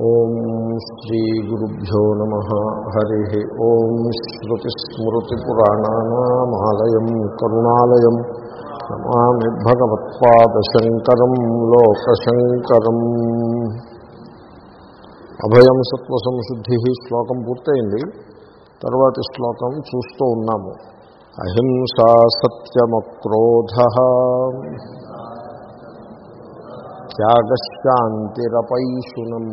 ఓం శ్రీగురుభ్యో నమ. హరి ఓం శ్రుతిస్మృతిపురాణానామాలయం కరుణాలయం. నమామి భగవత్పాదశంకరం లోకశంకరం. అభయం సత్వసంశుద్ధి శ్లోకం పూర్తయింది. తర్వాతి శ్లోకం చూస్తూ ఉన్నాము. అహింసా సత్యమక్రోధ. త్యాగశాంతిరపైశునం.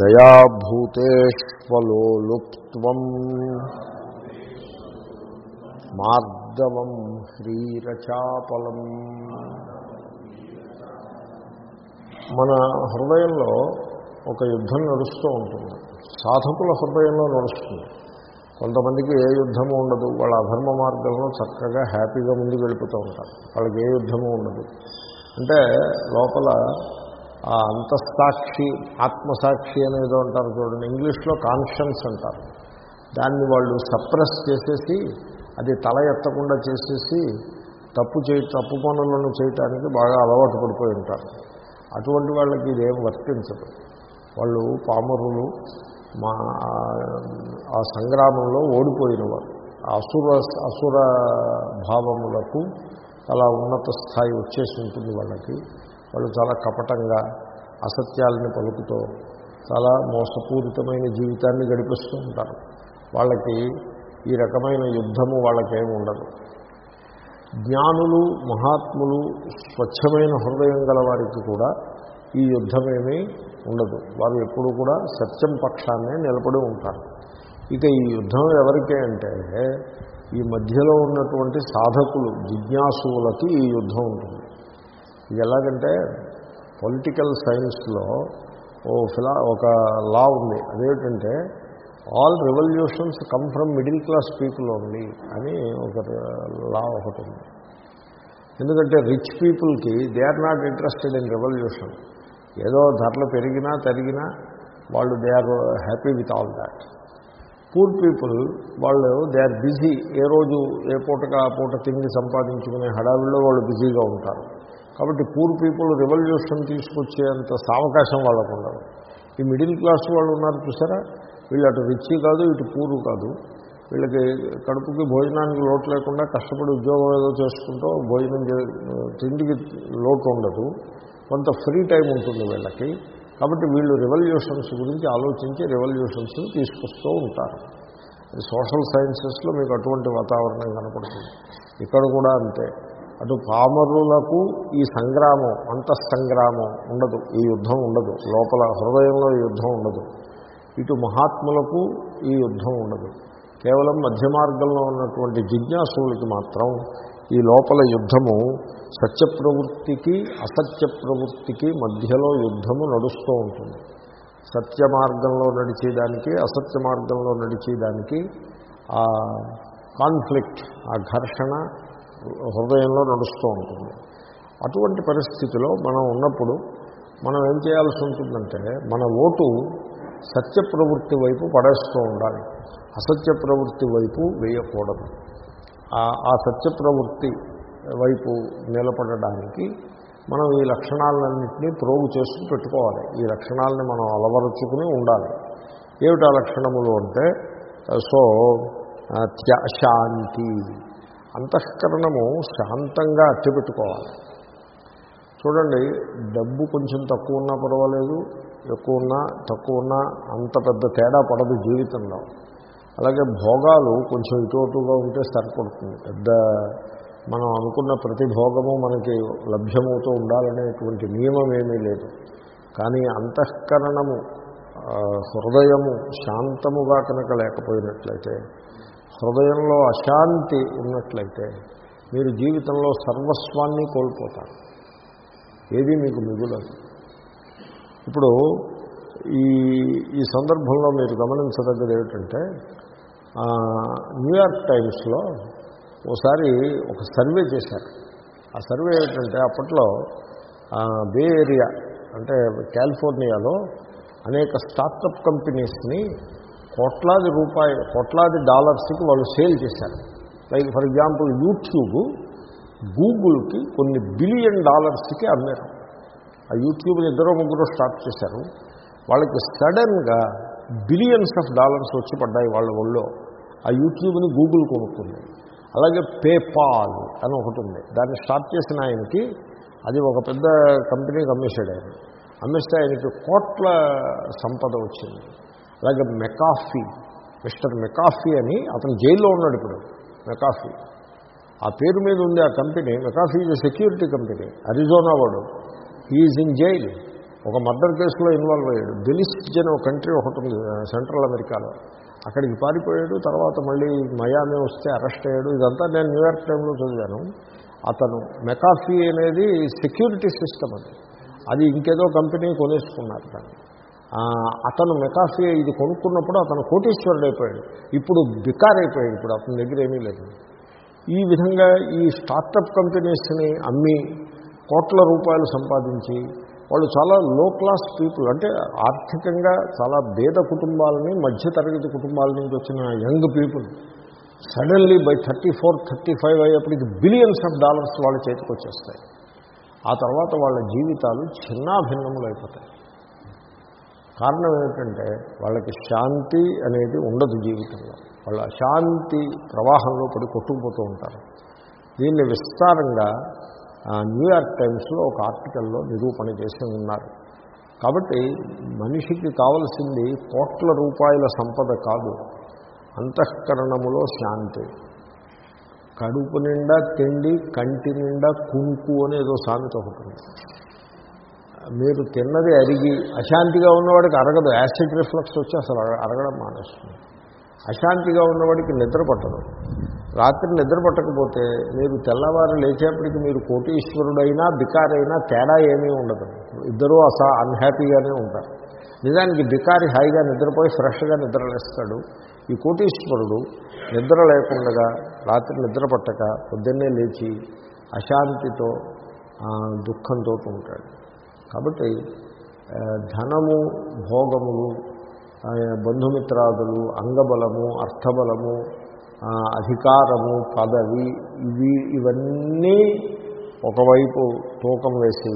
దయాభూతేష్వలోలుప్త్వం. మార్దవం హ్రీరచాపలం మన హృదయంలో ఒక యుద్ధం నడుస్తూ ఉంటుంది. సాధకుల హృదయంలో నడుస్తుంది. కొంతమందికి ఏ యుద్ధము ఉండదు. వాళ్ళ అధర్మ మార్గంలో చక్కగా హ్యాపీగా ముందుకు వెళ్ళిపోతూ ఉంటారు. వాళ్ళకి ఏ యుద్ధము ఉండదు. అంటే లోపల ఆ అంతఃసాక్షి ఆత్మసాక్షి అనేదో అంటారు చూడండి. ఇంగ్లీష్లో కాన్షియన్స్ అంటారు. దాన్ని వాళ్ళు సప్రెస్ చేసేసి అది తల ఎత్తకుండా చేసేసి తప్పు చేయ తప్పు పనులను చేయటానికి బాగా అలవాటు పడిపోయి ఉంటారు. అటువంటి వాళ్ళకి ఇదేం వర్తించదు. వాళ్ళు పామరులు మా ఆ సంగ్రామంలో ఓడిపోయిన వారు అసుర అసుర భావములకు చాలా ఉన్నత స్థాయి వచ్చేసి ఉంటుంది వాళ్ళకి. వాళ్ళు చాలా కపటంగా అసత్యాలని పలుకుతూ చాలా మోసపూరితమైన జీవితాన్ని గడిపిస్తూ ఉంటారు. వాళ్ళకి ఈ రకమైన యుద్ధము వాళ్ళకేమి ఉండదు. జ్ఞానులు మహాత్ములు స్వచ్ఛమైన హృదయం గల వారికి కూడా ఈ యుద్ధమేమీ ఉండదు. వారు ఎప్పుడూ కూడా సత్యం పక్షాన్నే నిలబడి ఉంటారు. ఇక ఈ యుద్ధం ఎవరికే అంటే ఈ మధ్యలో ఉన్నటువంటి సాధకులు జిజ్ఞాసువులకి ఈ యుద్ధం ఉంటుంది. ఇది ఎలాగంటే పొలిటికల్ సైన్స్లో ఓ ఫిలా ఒక లా ఉంది. అదేంటంటే all revolutions come from middle class people only అని ఒక లా ఒకటి ఉంది. ఎందుకంటే రిచ్ పీపుల్కి they are not interested in revolution. ఏదో ధరలు పెరిగినా తరిగినా వాళ్ళు they are happy with all that. Poor people వాళ్ళు దే ఆర్ బిజీ. ఏ రోజు ఏ పూటగా ఆ పూట తిండి సంపాదించుకునే హడావిల్లో వాళ్ళు బిజీగా ఉంటారు. కాబట్టి పూర్ పీపుల్ రెవల్యూషన్ తీసుకొచ్చేంత సావకాశం వాళ్ళకు ఉండదు. ఈ మిడిల్ క్లాస్ వాళ్ళు ఉన్నారు చూసారా? వీళ్ళు అటు రిచ్ కాదు ఇటు పూరు కాదు. వీళ్ళకి కడుపుకి భోజనానికి లోటు లేకుండా కష్టపడి ఉద్యోగం ఏదో చేసుకుంటూ భోజనం తిండికి లోటు ఉండదు. కొంత ఫ్రీ టైం ఉంటుంది వీళ్ళకి. కాబట్టి వీళ్ళు రెవల్యూషన్స్ గురించి ఆలోచించి రెవల్యూషన్స్ తీసుకొస్తూ ఉంటారు. సోషల్ సైన్సెస్లో మీకు అటువంటి వాతావరణం కనపడుతుంది. ఇక్కడ కూడా అంతే. అటు పామరులకు ఈ సంగ్రామం అంతఃసంగ్రామం ఉండదు. ఈ యుద్ధం ఉండదు. లోపల హృదయంలో ఈ యుద్ధం ఉండదు. ఇటు మహాత్ములకు ఈ యుద్ధం ఉండదు. కేవలం మధ్య మార్గంలో ఉన్నటువంటి జిజ్ఞాసులకి మాత్రం ఈ లోపల యుద్ధము సత్య ప్రవృత్తికి అసత్య ప్రవృత్తికి మధ్యలో యుద్ధము నడుస్తూ ఉంటుంది. సత్య మార్గంలో నడిచేదానికి అసత్య మార్గంలో నడిచేదానికి ఆ కాన్ఫ్లిక్ట్ ఆ ఘర్షణ హృదయంలో నడుస్తూ ఉంటుంది. అటువంటి పరిస్థితిలో మనం ఉన్నప్పుడు మనం ఏం చేయాల్సి ఉంటుందంటే మన ఓటు సత్య ప్రవృత్తి వైపు పడేస్తూ ఉండాలి. అసత్య ప్రవృత్తి వైపు వేయకూడదు. ఆ సత్య ప్రవృత్తి వైపు నిలబడడానికి మనం ఈ లక్షణాలన్నింటినీ ప్రోగు చేస్తూ పెట్టుకోవాలి. ఈ లక్షణాలని మనం అలవరుచుకుని ఉండాలి. ఏమిటా లక్షణములు అంటే సో శాంతి. అంతఃకరణము శాంతంగా అట్టిపెట్టుకోవాలి. చూడండి డబ్బు కొంచెం తక్కువ ఉన్నా పర్వాలేదు ఎక్కువ ఉన్నా తక్కువ ఉన్నా అంత పెద్ద తేడా పడదు జీవితంలో. అలాగే భోగాలు కొంచెం ఇటువటుగా ఉంటే సరిపడుతుంది. పెద్ద మనం అనుకున్న ప్రతి భోగము మనకి లభ్యమవుతూ ఉండాలనేటువంటి నియమం ఏమీ లేదు. కానీ అంతఃకరణము హృదయము శాంతముగా కనుక లేకపోయినట్లయితే హృదయంలో అశాంతి ఉన్నట్లయితే మీరు జీవితంలో సర్వస్వాన్ని కోల్పోతారు. ఏది మీకు మిగులదు. ఇప్పుడు ఈ ఈ సందర్భంలో మీరు గమనించదగ్గది ఏమిటంటే న్యూయార్క్ టైమ్స్లో ఓసారి ఒక సర్వే చేశారు. ఆ సర్వే ఏమిటంటే అప్పట్లో బే ఏరియా అంటే కాలిఫోర్నియాలో అనేక స్టార్టప్ కంపెనీస్ని కోట్లాది రూపాయ కోట్లాది డాలర్స్కి వాళ్ళు సేల్ చేశారు. లైక్ ఫర్ ఎగ్జాంపుల్ యూట్యూబ్ గూగుల్కి కొన్ని బిలియన్ డాలర్స్కి అమ్మారు. ఆ యూట్యూబ్ ఇద్దరు ముగ్గురు స్టార్ట్ చేశారు. వాళ్ళకి సడన్గా బిలియన్స్ ఆఫ్ డాలర్స్ వచ్చి పడ్డాయి వాళ్ళ ఒళ్ళో. ఆ యూట్యూబ్ని గూగుల్ కొనుక్కుంది. అలాగే పేపాల్ అని ఒకటి ఉంది. దాన్ని స్టార్ట్ చేసిన ఆయనకి అది ఒక పెద్ద కంపెనీకి అమ్మేశాడు ఆయన. అమ్మేస్తే ఆయనకి కోట్ల సంపద వచ్చింది. అలాగే మెకాఫీ మిస్టర్ మెకాఫీ అని అతను జైల్లో ఉన్నాడు ఇప్పుడు మెకాఫీ. ఆ పేరు మీద ఉంది ఆ company McAfee is security company Arizona వాడు. Is in jail. ఒక మర్డర్ కేసులో ఇన్వాల్వ్ అయ్యాడు. బెలిస్ట్ అనే ఒక కంట్రీ ఒకటి ఉంది సెంట్రల్ అమెరికాలో. అక్కడికి పారిపోయాడు తర్వాత మళ్ళీ మయామే వస్తే అరెస్ట్ అయ్యాడు. ఇదంతా నేను న్యూయార్క్ టైంలో చదివాను. అతను మెకాఫీ అనేది సెక్యూరిటీ సిస్టమ్ అది. అది ఇంకేదో కంపెనీ కొనేసుకున్నారు దాన్ని. అతను మెకాఫీ ఇది కొనుక్కున్నప్పుడు అతను కోటీశ్వరుడు అయిపోయాడు ఇప్పుడు బికార్ అయిపోయాడు ఇప్పుడు అతని దగ్గర ఏమీ లేదు. ఈ విధంగా ఈ స్టార్టప్ కంపెనీస్ని అమ్మి కోట్ల రూపాయలు సంపాదించి వాళ్ళు చాలా లో క్లాస్ పీపుల్ అంటే ఆర్థికంగా చాలా బేద కుటుంబాలని మధ్యతరగతి కుటుంబాల నుంచి వచ్చిన young people suddenly by thirty four thirty five అయ్యేప్పటికి billions of dollars వాళ్ళ చేతికి వచ్చేస్తాయి. ఆ తర్వాత వాళ్ళ జీవితాలు చిన్నాభిన్నములు అయిపోతాయి. కారణం ఏమిటంటే వాళ్ళకి శాంతి అనేది ఉండదు జీవితంలో. వాళ్ళ శాంతి ప్రవాహంలో పడి కొట్టుకుపోతూ ఉంటారు. దీన్ని విస్తారంగా న్యూయార్క్ టైమ్స్లో ఒక ఆర్టికల్లో నిరూపణ చేసి ఉన్నారు. కాబట్టి మనిషికి కావలసింది కోట్ల రూపాయల సంపద కాదు అంతఃకరణములో శాంతి. కడుపు నిండా తిండి కంటి నిండా కుంకు అనేదో సామెత ఒకటి మీరు తిన్నది అరిగి అశాంతిగా ఉన్నవాడికి అరగదు యాసిడ్ రిఫ్లెక్స్ వచ్చి అసలు అరగడం మానేస్తుంది. అశాంతిగా ఉన్నవాడికి నిద్ర పట్టదు. రాత్రి నిద్ర పట్టకపోతే మీరు తెల్లవారు లేచేప్పటికి మీరు కోటీశ్వరుడైనా బికారైనా తేడా ఏమీ ఉండదు. ఇద్దరూ అసా అన్హ్యాపీగానే ఉంటారు. నిజానికి బికారి హాయిగా నిద్రపోయి ఫ్రెష్గా నిద్రలేస్తాడు. ఈ కోటీశ్వరుడు నిద్ర లేకుండా రాత్రి నిద్ర పట్టక పొద్దున్నే లేచి అశాంతితో దుఃఖంతో ఉంటాడు. కాబట్టి ధనము భోగములు బంధుమిత్రాదులు అంగబలము అర్థబలము అధికారము పదవి ఇవి ఇవన్నీ ఒకవైపు తూకం వేసి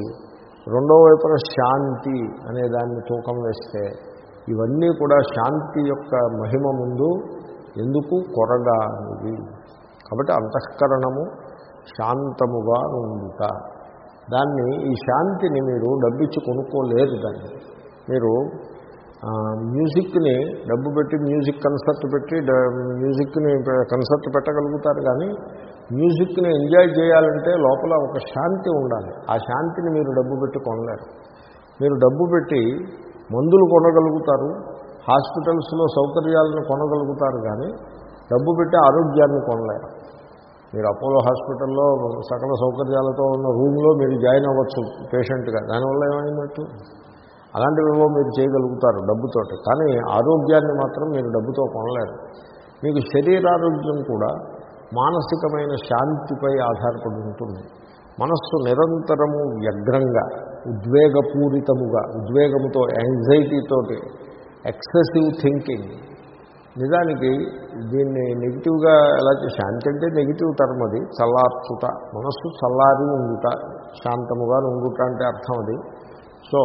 రెండో వైపున శాంతి అనే దాన్ని తూకం వేస్తే ఇవన్నీ కూడా శాంతి యొక్క మహిమ ముందు ఎందుకు కొరగానివి కాబట్టి అంతఃకరణము శాంతముగా ఉండుట. దాన్ని ఈ శాంతిని మీరు డబ్బిచ్చి కొనుక్కోలేరు దాన్ని. మీరు మ్యూజిక్ని డబ్బు పెట్టి మ్యూజిక్ కన్సర్ట్ పెట్టి మ్యూజిక్ని కన్సర్ట్ పెట్టగలుగుతారు కానీ మ్యూజిక్ని ఎంజాయ్ చేయాలంటే లోపల ఒక శాంతి ఉండాలి. ఆ శాంతిని మీరు డబ్బు పెట్టి కొనలేరు. మీరు డబ్బు పెట్టి మందులు కొనగలుగుతారు హాస్పిటల్స్లో సౌకర్యాలను కొనగలుగుతారు కానీ డబ్బు పెట్టి ఆరోగ్యాన్ని కొనలేరు. మీరు అపోలో హాస్పిటల్లో సకల సౌకర్యాలతో ఉన్న రూమ్లో మీరు జాయిన్ అవ్వచ్చు పేషెంట్గా. దానివల్ల ఏమైనట్టు అలాంటివేవో మీరు చేయగలుగుతారు డబ్బుతోటి. కానీ ఆరోగ్యాన్ని మాత్రం మీరు డబ్బుతో కొనలేరు. మీకు శరీరారోగ్యం కూడా మానసికమైన శాంతిపై ఆధారపడి ఉంటుంది. మనస్సు నిరంతరము వ్యగ్రంగా ఉద్వేగపూరితముగా ఉద్వేగముతో యాంగ్జైటీతోటి ఎక్సెసివ్ థింకింగ్ నిజానికి దీన్ని నెగిటివ్గా ఎలా శాంతి అంటే నెగిటివ్ టర్మ్ అది. చల్లార్చుట మనస్సు చల్లారి ఉండుట శాంతముగా ఉండుట అంటే అర్థం అది. సో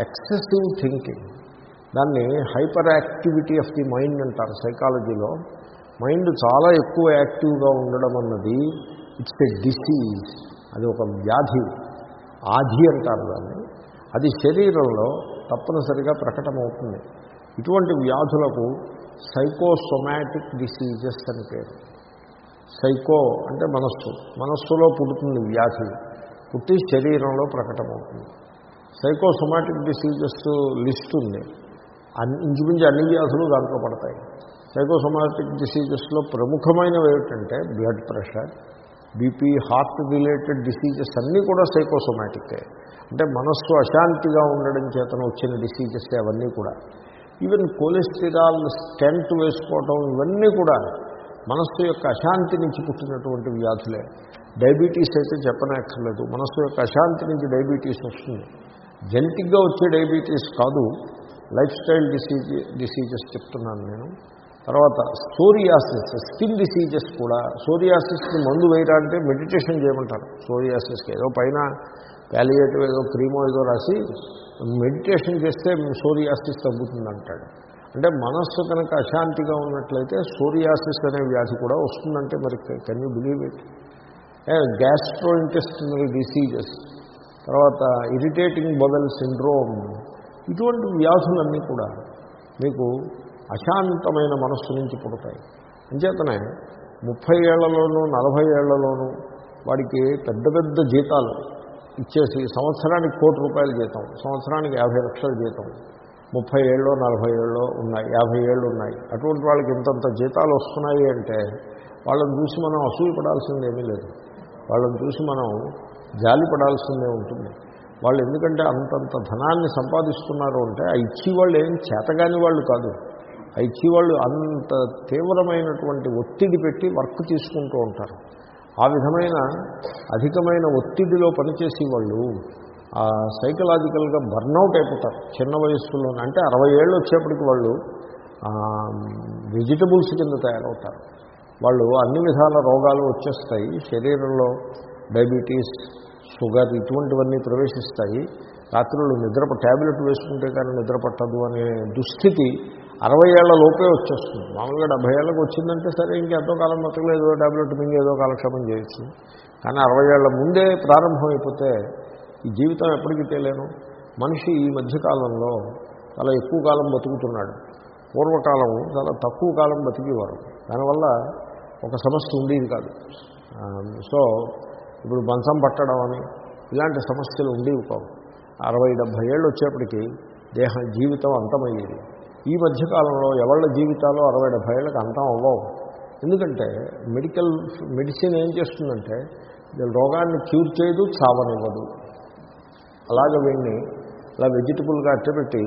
ఎక్సెసివ్ థింకింగ్ దాన్ని hyperactivity of the mind అంటారు సైకాలజీలో మైండ్ చాలా ఎక్కువ యాక్టివ్గా ఉండడం అన్నది ఇట్స్ ఎ డిసీజ్ అది ఒక వ్యాధి ఆధి అంటారు దాన్ని. అది శరీరంలో తప్పనిసరిగా ప్రకటమవుతుంది. ఇటువంటి వ్యాధులకు సైకోసొమాటిక్ డిసీజెస్ అని పేరు. సైకో అంటే మనస్సు. మనస్సులో పుడుతుంది వ్యాధి. పుట్టి శరీరంలో ప్రకటమవుతుంది. సైకోసొమాటిక్ డిసీజెస్ లిస్ట్ ఉంది. అన్ని ఇంచుమించు అన్ని వ్యాధులు దాంట్లో పడతాయి. సైకోసొమాటిక్ డిసీజెస్లో ప్రముఖమైనవి ఏమిటంటే blood pressure BP heart related diseases అన్నీ కూడా సైకోసొమాటికే అంటే మనస్సు అశాంతిగా ఉండడం చేతన వచ్చిన డిసీజెస్ అవన్నీ కూడా. ఈవెన్ కొలెస్టిరాల్ స్టెంట్ వేసుకోవటం ఇవన్నీ కూడా మనస్సు యొక్క అశాంతి నుంచి పుట్టినటువంటి వ్యాధులే. డయాబెటీస్ అయితే చెప్పనక్కర్లేదు. మనస్సు యొక్క అశాంతి నుంచి డయాబెటీస్ వస్తుంది. జెనెటిక్గా వచ్చే డయాబెటీస్ కాదు. లైఫ్ స్టైల్ డిసీజ్ డిసీజెస్ చెప్తున్నాను నేను. తర్వాత సోరియాసిస్ స్కిన్ డిసీజెస్ కూడా. సోరియాసిస్కి మందు వేయరా అంటే మెడిటేషన్ చేయమంటారు. సోరియాసిస్కి ఏదో పైన ప్యాలియేటివ్ ఏదో క్రీమో ఏదో రాసి మెడిటేషన్ చేస్తే సోరియాసిస్ తగ్గుతుంది అంటాడు అంటే మనస్సు కనుక అశాంతిగా ఉన్నట్లయితే సోరియాసిస్ అనే వ్యాధి కూడా వస్తుందంటే మరి can you believe it gastrointestinal diseases తర్వాత ఇరిటేటింగ్ బదల్ సిండ్రోమ్ ఇటువంటి వ్యాధులన్నీ కూడా మీకు అశాంతమైన మనస్సు నుంచి పుడతాయి. అంచేతనే ముప్పై ఏళ్ళలోనూ నలభై ఏళ్ళలోనూ వాడికి పెద్ద పెద్ద జీతాలు ఇచ్చేసి సంవత్సరానికి కోటి రూపాయల జీతం సంవత్సరానికి యాభై లక్షల జీతం ముప్పై ఏళ్ళు నలభై ఏళ్ళు ఉన్నాయి యాభై ఏళ్ళు ఉన్నాయి. అటువంటి వాళ్ళకి ఇంతంత జీతాలు వస్తున్నాయి అంటే వాళ్ళని చూసి మనం అసూయపడాల్సింది పడాల్సిందేమీ లేదు. వాళ్ళని చూసి మనం జాలి పడాల్సిందే ఉంటుంది. వాళ్ళు ఎందుకంటే అంతంత ధనాన్ని సంపాదిస్తున్నారు అంటే ఆ ఇచ్చేవాళ్ళు ఏం చేతగాని వాళ్ళు కాదు. ఆ ఇచ్చేవాళ్ళు అంత తీవ్రమైనటువంటి ఒత్తిడి పెట్టి వర్క్ తీసుకుంటూ ఉంటారు. ఆ విధమైన అధికమైన ఒత్తిడిలో పనిచేసే వాళ్ళు సైకలాజికల్గా బర్న్అవుట్ అయిపోతారు. చిన్న వయస్సులో అంటే అరవై ఏళ్ళు వచ్చేప్పటికి వాళ్ళు వెజిటబుల్స్ కింద తయారవుతారు. వాళ్ళు అన్ని విధాల రోగాలు వచ్చేస్తాయి. శరీరంలో డయాబెటీస్ షుగర్ ఇటువంటివన్నీ ప్రవేశిస్తాయి. రాత్రులు నిద్ర ట్యాబ్లెట్ వేసుకుంటే కానీ నిద్ర పట్టదు అనే దుస్థితి అరవై ఏళ్ళ లోపే వచ్చేస్తుంది. మామూలుగా డెబ్బై ఏళ్ళకి వచ్చిందంటే సరే ఇంకెంతో కాలం బతకలు ఏదో ట్యాబ్లెట్ మింగి ఏదో కాలక్షేపం చేయొచ్చు కానీ అరవై ఏళ్ళ ముందే ప్రారంభమైపోతే ఈ జీవితం ఎప్పటికీ తెలియను మనిషి ఈ మధ్యకాలంలో చాలా ఎక్కువ కాలం బతుకుతున్నాడు. పూర్వకాలం చాలా తక్కువ కాలం బతికేవారు. దానివల్ల ఒక సమస్య ఉండేది కాదు. సో ఇప్పుడు మంచం పట్టడం అని ఇలాంటి సమస్యలు ఉండేవి కావు. అరవై డెబ్భై ఏళ్ళు వచ్చేప్పటికీ దేహ జీవితం అంతమయ్యేది. ఈ మధ్యకాలంలో ఎవళ్ళ జీవితాలు అరవై డెబ్భై ఏళ్ళకి అంతం అవ్వవు. ఎందుకంటే మెడికల్ మెడిసిన్ ఏం చేస్తుందంటే రోగాన్ని క్యూర్ చేయదు చావనివ్వదు. అలాగే వీడిని అలా వెజిటబుల్గా అట్టబెట్టి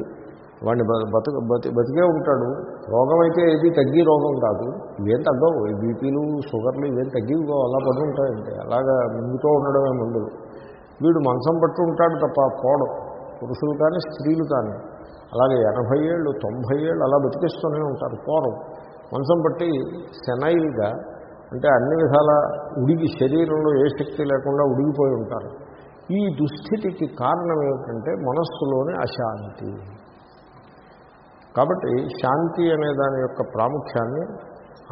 వాడిని బతుక బతి బతికే ఉంటాడు. రోగం అయితే ఏది తగ్గి రోగం కాదు. ఇవేం తగ్గవు. బీపీలు షుగర్లు ఇవేం తగ్గివి అలా పడి ఉంటాయంటే. అలాగా ముందుతో ఉండడమే ముందు వీడు మంచం పట్టు ఉంటాడు తప్ప పోవడం పురుషులు కానీ స్త్రీలు కానీ అలాగే ఎనభై ఏళ్ళు తొంభై ఏళ్ళు అలా బతికిస్తూనే ఉంటారు. పోరం మంచం పట్టి సెనైల్గా అంటే అన్ని విధాల ఉడిగి శరీరంలో ఏ శక్తి లేకుండా ఉడిగిపోయి ఉంటారు. ఈ దుస్థితికి కారణం ఏమిటంటే మనస్సులోని అశాంతి. కాబట్టి శాంతి అనే దాని యొక్క ప్రాముఖ్యాన్ని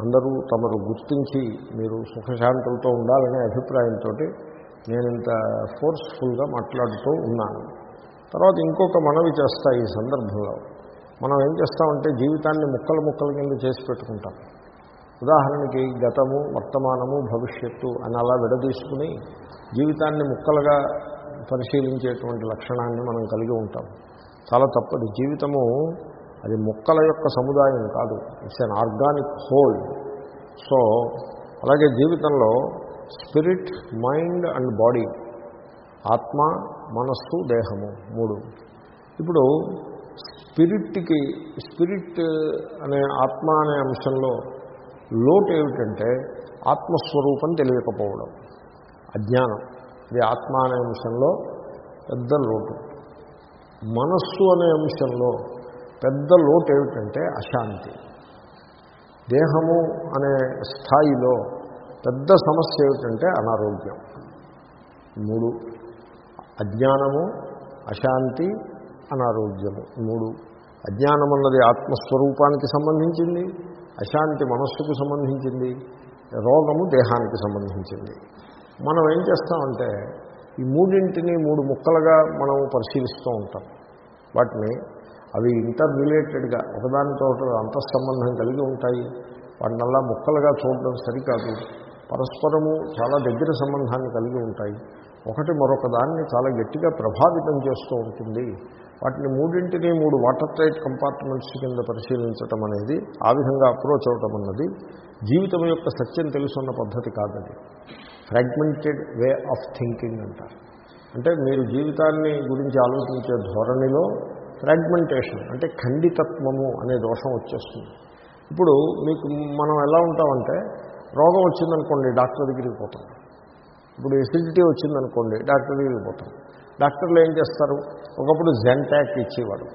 అందరూ తమరు గుర్తించి మీరు సుఖశాంతులతో ఉండాలనే అభిప్రాయంతో నేను ఇంత ఫోర్స్ఫుల్గా మాట్లాడుతూ ఉన్నాను. తర్వాత ఇంకొక మనవి చేస్తా ఈ సందర్భంలో. మనం ఏం చేస్తామంటే జీవితాన్ని ముక్కలు ముక్కల కింద చేసి పెట్టుకుంటాం. ఉదాహరణకి గతము వర్తమానము భవిష్యత్తు అని అలా విడదీసుకుని జీవితాన్ని ముక్కలుగా పరిశీలించేటువంటి లక్షణాన్ని మనం కలిగి ఉంటాం. చాలా తప్పదు. జీవితము అది మొక్కల యొక్క సముదాయం కాదు. It's an organic whole so అలాగే జీవితంలో స్పిరిట్ మైండ్ అండ్ బాడీ ఆత్మ మనస్సు దేహము మూడు. ఇప్పుడు స్పిరిట్కి స్పిరిట్ అనే ఆత్మ అనే అంశంలో లోటు ఏమిటంటే ఆత్మస్వరూపం తెలియకపోవడం. అజ్ఞానం. ఇది ఆత్మ అనే అంశంలో పెద్ద లోటు. మనస్సు అనే అంశంలో పెద్ద లోటు ఏమిటంటే అశాంతి. దేహము అనే స్థాయిలో పెద్ద సమస్య ఏమిటంటే అనారోగ్యం. మూడు అజ్ఞానము అశాంతి అనారోగ్యము. మూడు అజ్ఞానం అన్నది ఆత్మస్వరూపానికి సంబంధించింది అశాంతి మనస్సుకు సంబంధించింది రోగము దేహానికి సంబంధించింది. మనం ఏం చేస్తామంటే ఈ మూడింటిని మూడు ముక్కలుగా మనం పరిశీలిస్తూ ఉంటాం. వాటిని అవి ఇంటర్ రిలేటెడ్గా ఒకదానితో అంతఃసంబంధం కలిగి ఉంటాయి. వాటినల్లా ముక్కలుగా చూడడం సరికాదు. పరస్పరము చాలా దగ్గర సంబంధాన్ని కలిగి ఉంటాయి. ఒకటి మరొక దాన్ని చాలా గట్టిగా ప్రభావితం చేస్తూ ఉంటుంది. వాటిని మూడింటిని మూడు వాటర్ టైట్ కంపార్ట్మెంట్స్ కింద పరిశీలించటం అనేది ఆ విధంగా అప్రోచ్ అవటం అన్నది జీవితం యొక్క సత్యం తెలుసున్న పద్ధతి కాదండి ఫ్రాగ్మెంటెడ్ వే ఆఫ్ థింకింగ్ అంటారు. అంటే మీరు జీవితాన్ని గురించి ఆలోచించే ధోరణిలో ఫ్రాగ్మెంటేషన్ అంటే ఖండితత్వము అనే దోషం వచ్చేస్తుంది. ఇప్పుడు మీకు మనం ఎలా ఉంటామంటే రోగం వచ్చిందనుకోండి డాక్టర్ దగ్గరికి పోతాం. ఇప్పుడు ఎసిడిటీ వచ్చిందనుకోండి డాక్టర్ దగ్గరికి పోతాం. డాక్టర్లు ఏం చేస్తారు? ఒకప్పుడు జెంటాక్ ఇచ్చేవాడు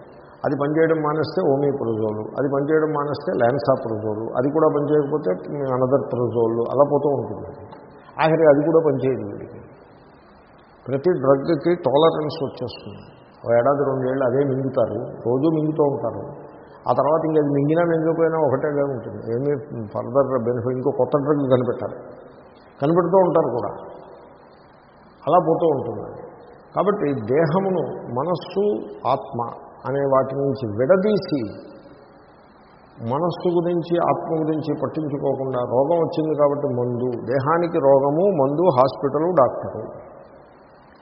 అది పనిచేయడం మానేస్తే ఓమీప్రొజోలు అది పనిచేయడం మానేస్తే ల్యాన్సా ప్రొజోలు అది కూడా పనిచేయకపోతే అనదర్ ప్రొజోలు అలా పోతూ ఉంటుంది. ఆఖరి అది కూడా పనిచేయదు వీడికి. ప్రతి డ్రగ్కి టాలరెన్స్ వచ్చేస్తుంది. ఓ ఏడాది రెండేళ్ళు అదే మింగుతారు. రోజు మింగుతూ ఉంటారు. ఆ తర్వాత ఇంకా అది మింగినా మింగిపోయినా ఒకటేగా ఉంటుంది. ఏమీ ఫర్దర్ బెనిఫిట్ ఇంకో కొత్త డ్రగ్ కనిపెట్టాలి. కనిపెడుతూ ఉంటారు కూడా. అలా పోతూ ఉంటుంది. కాబట్టి దేహమును మనస్సు ఆత్మ అనే వాటి నుంచి విడదీసి మనస్సు గురించి ఆత్మ గురించి పట్టించుకోకుండా రోగం వచ్చింది కాబట్టి మందు దేహానికి రోగము మందు హాస్పిటలు డాక్టరు.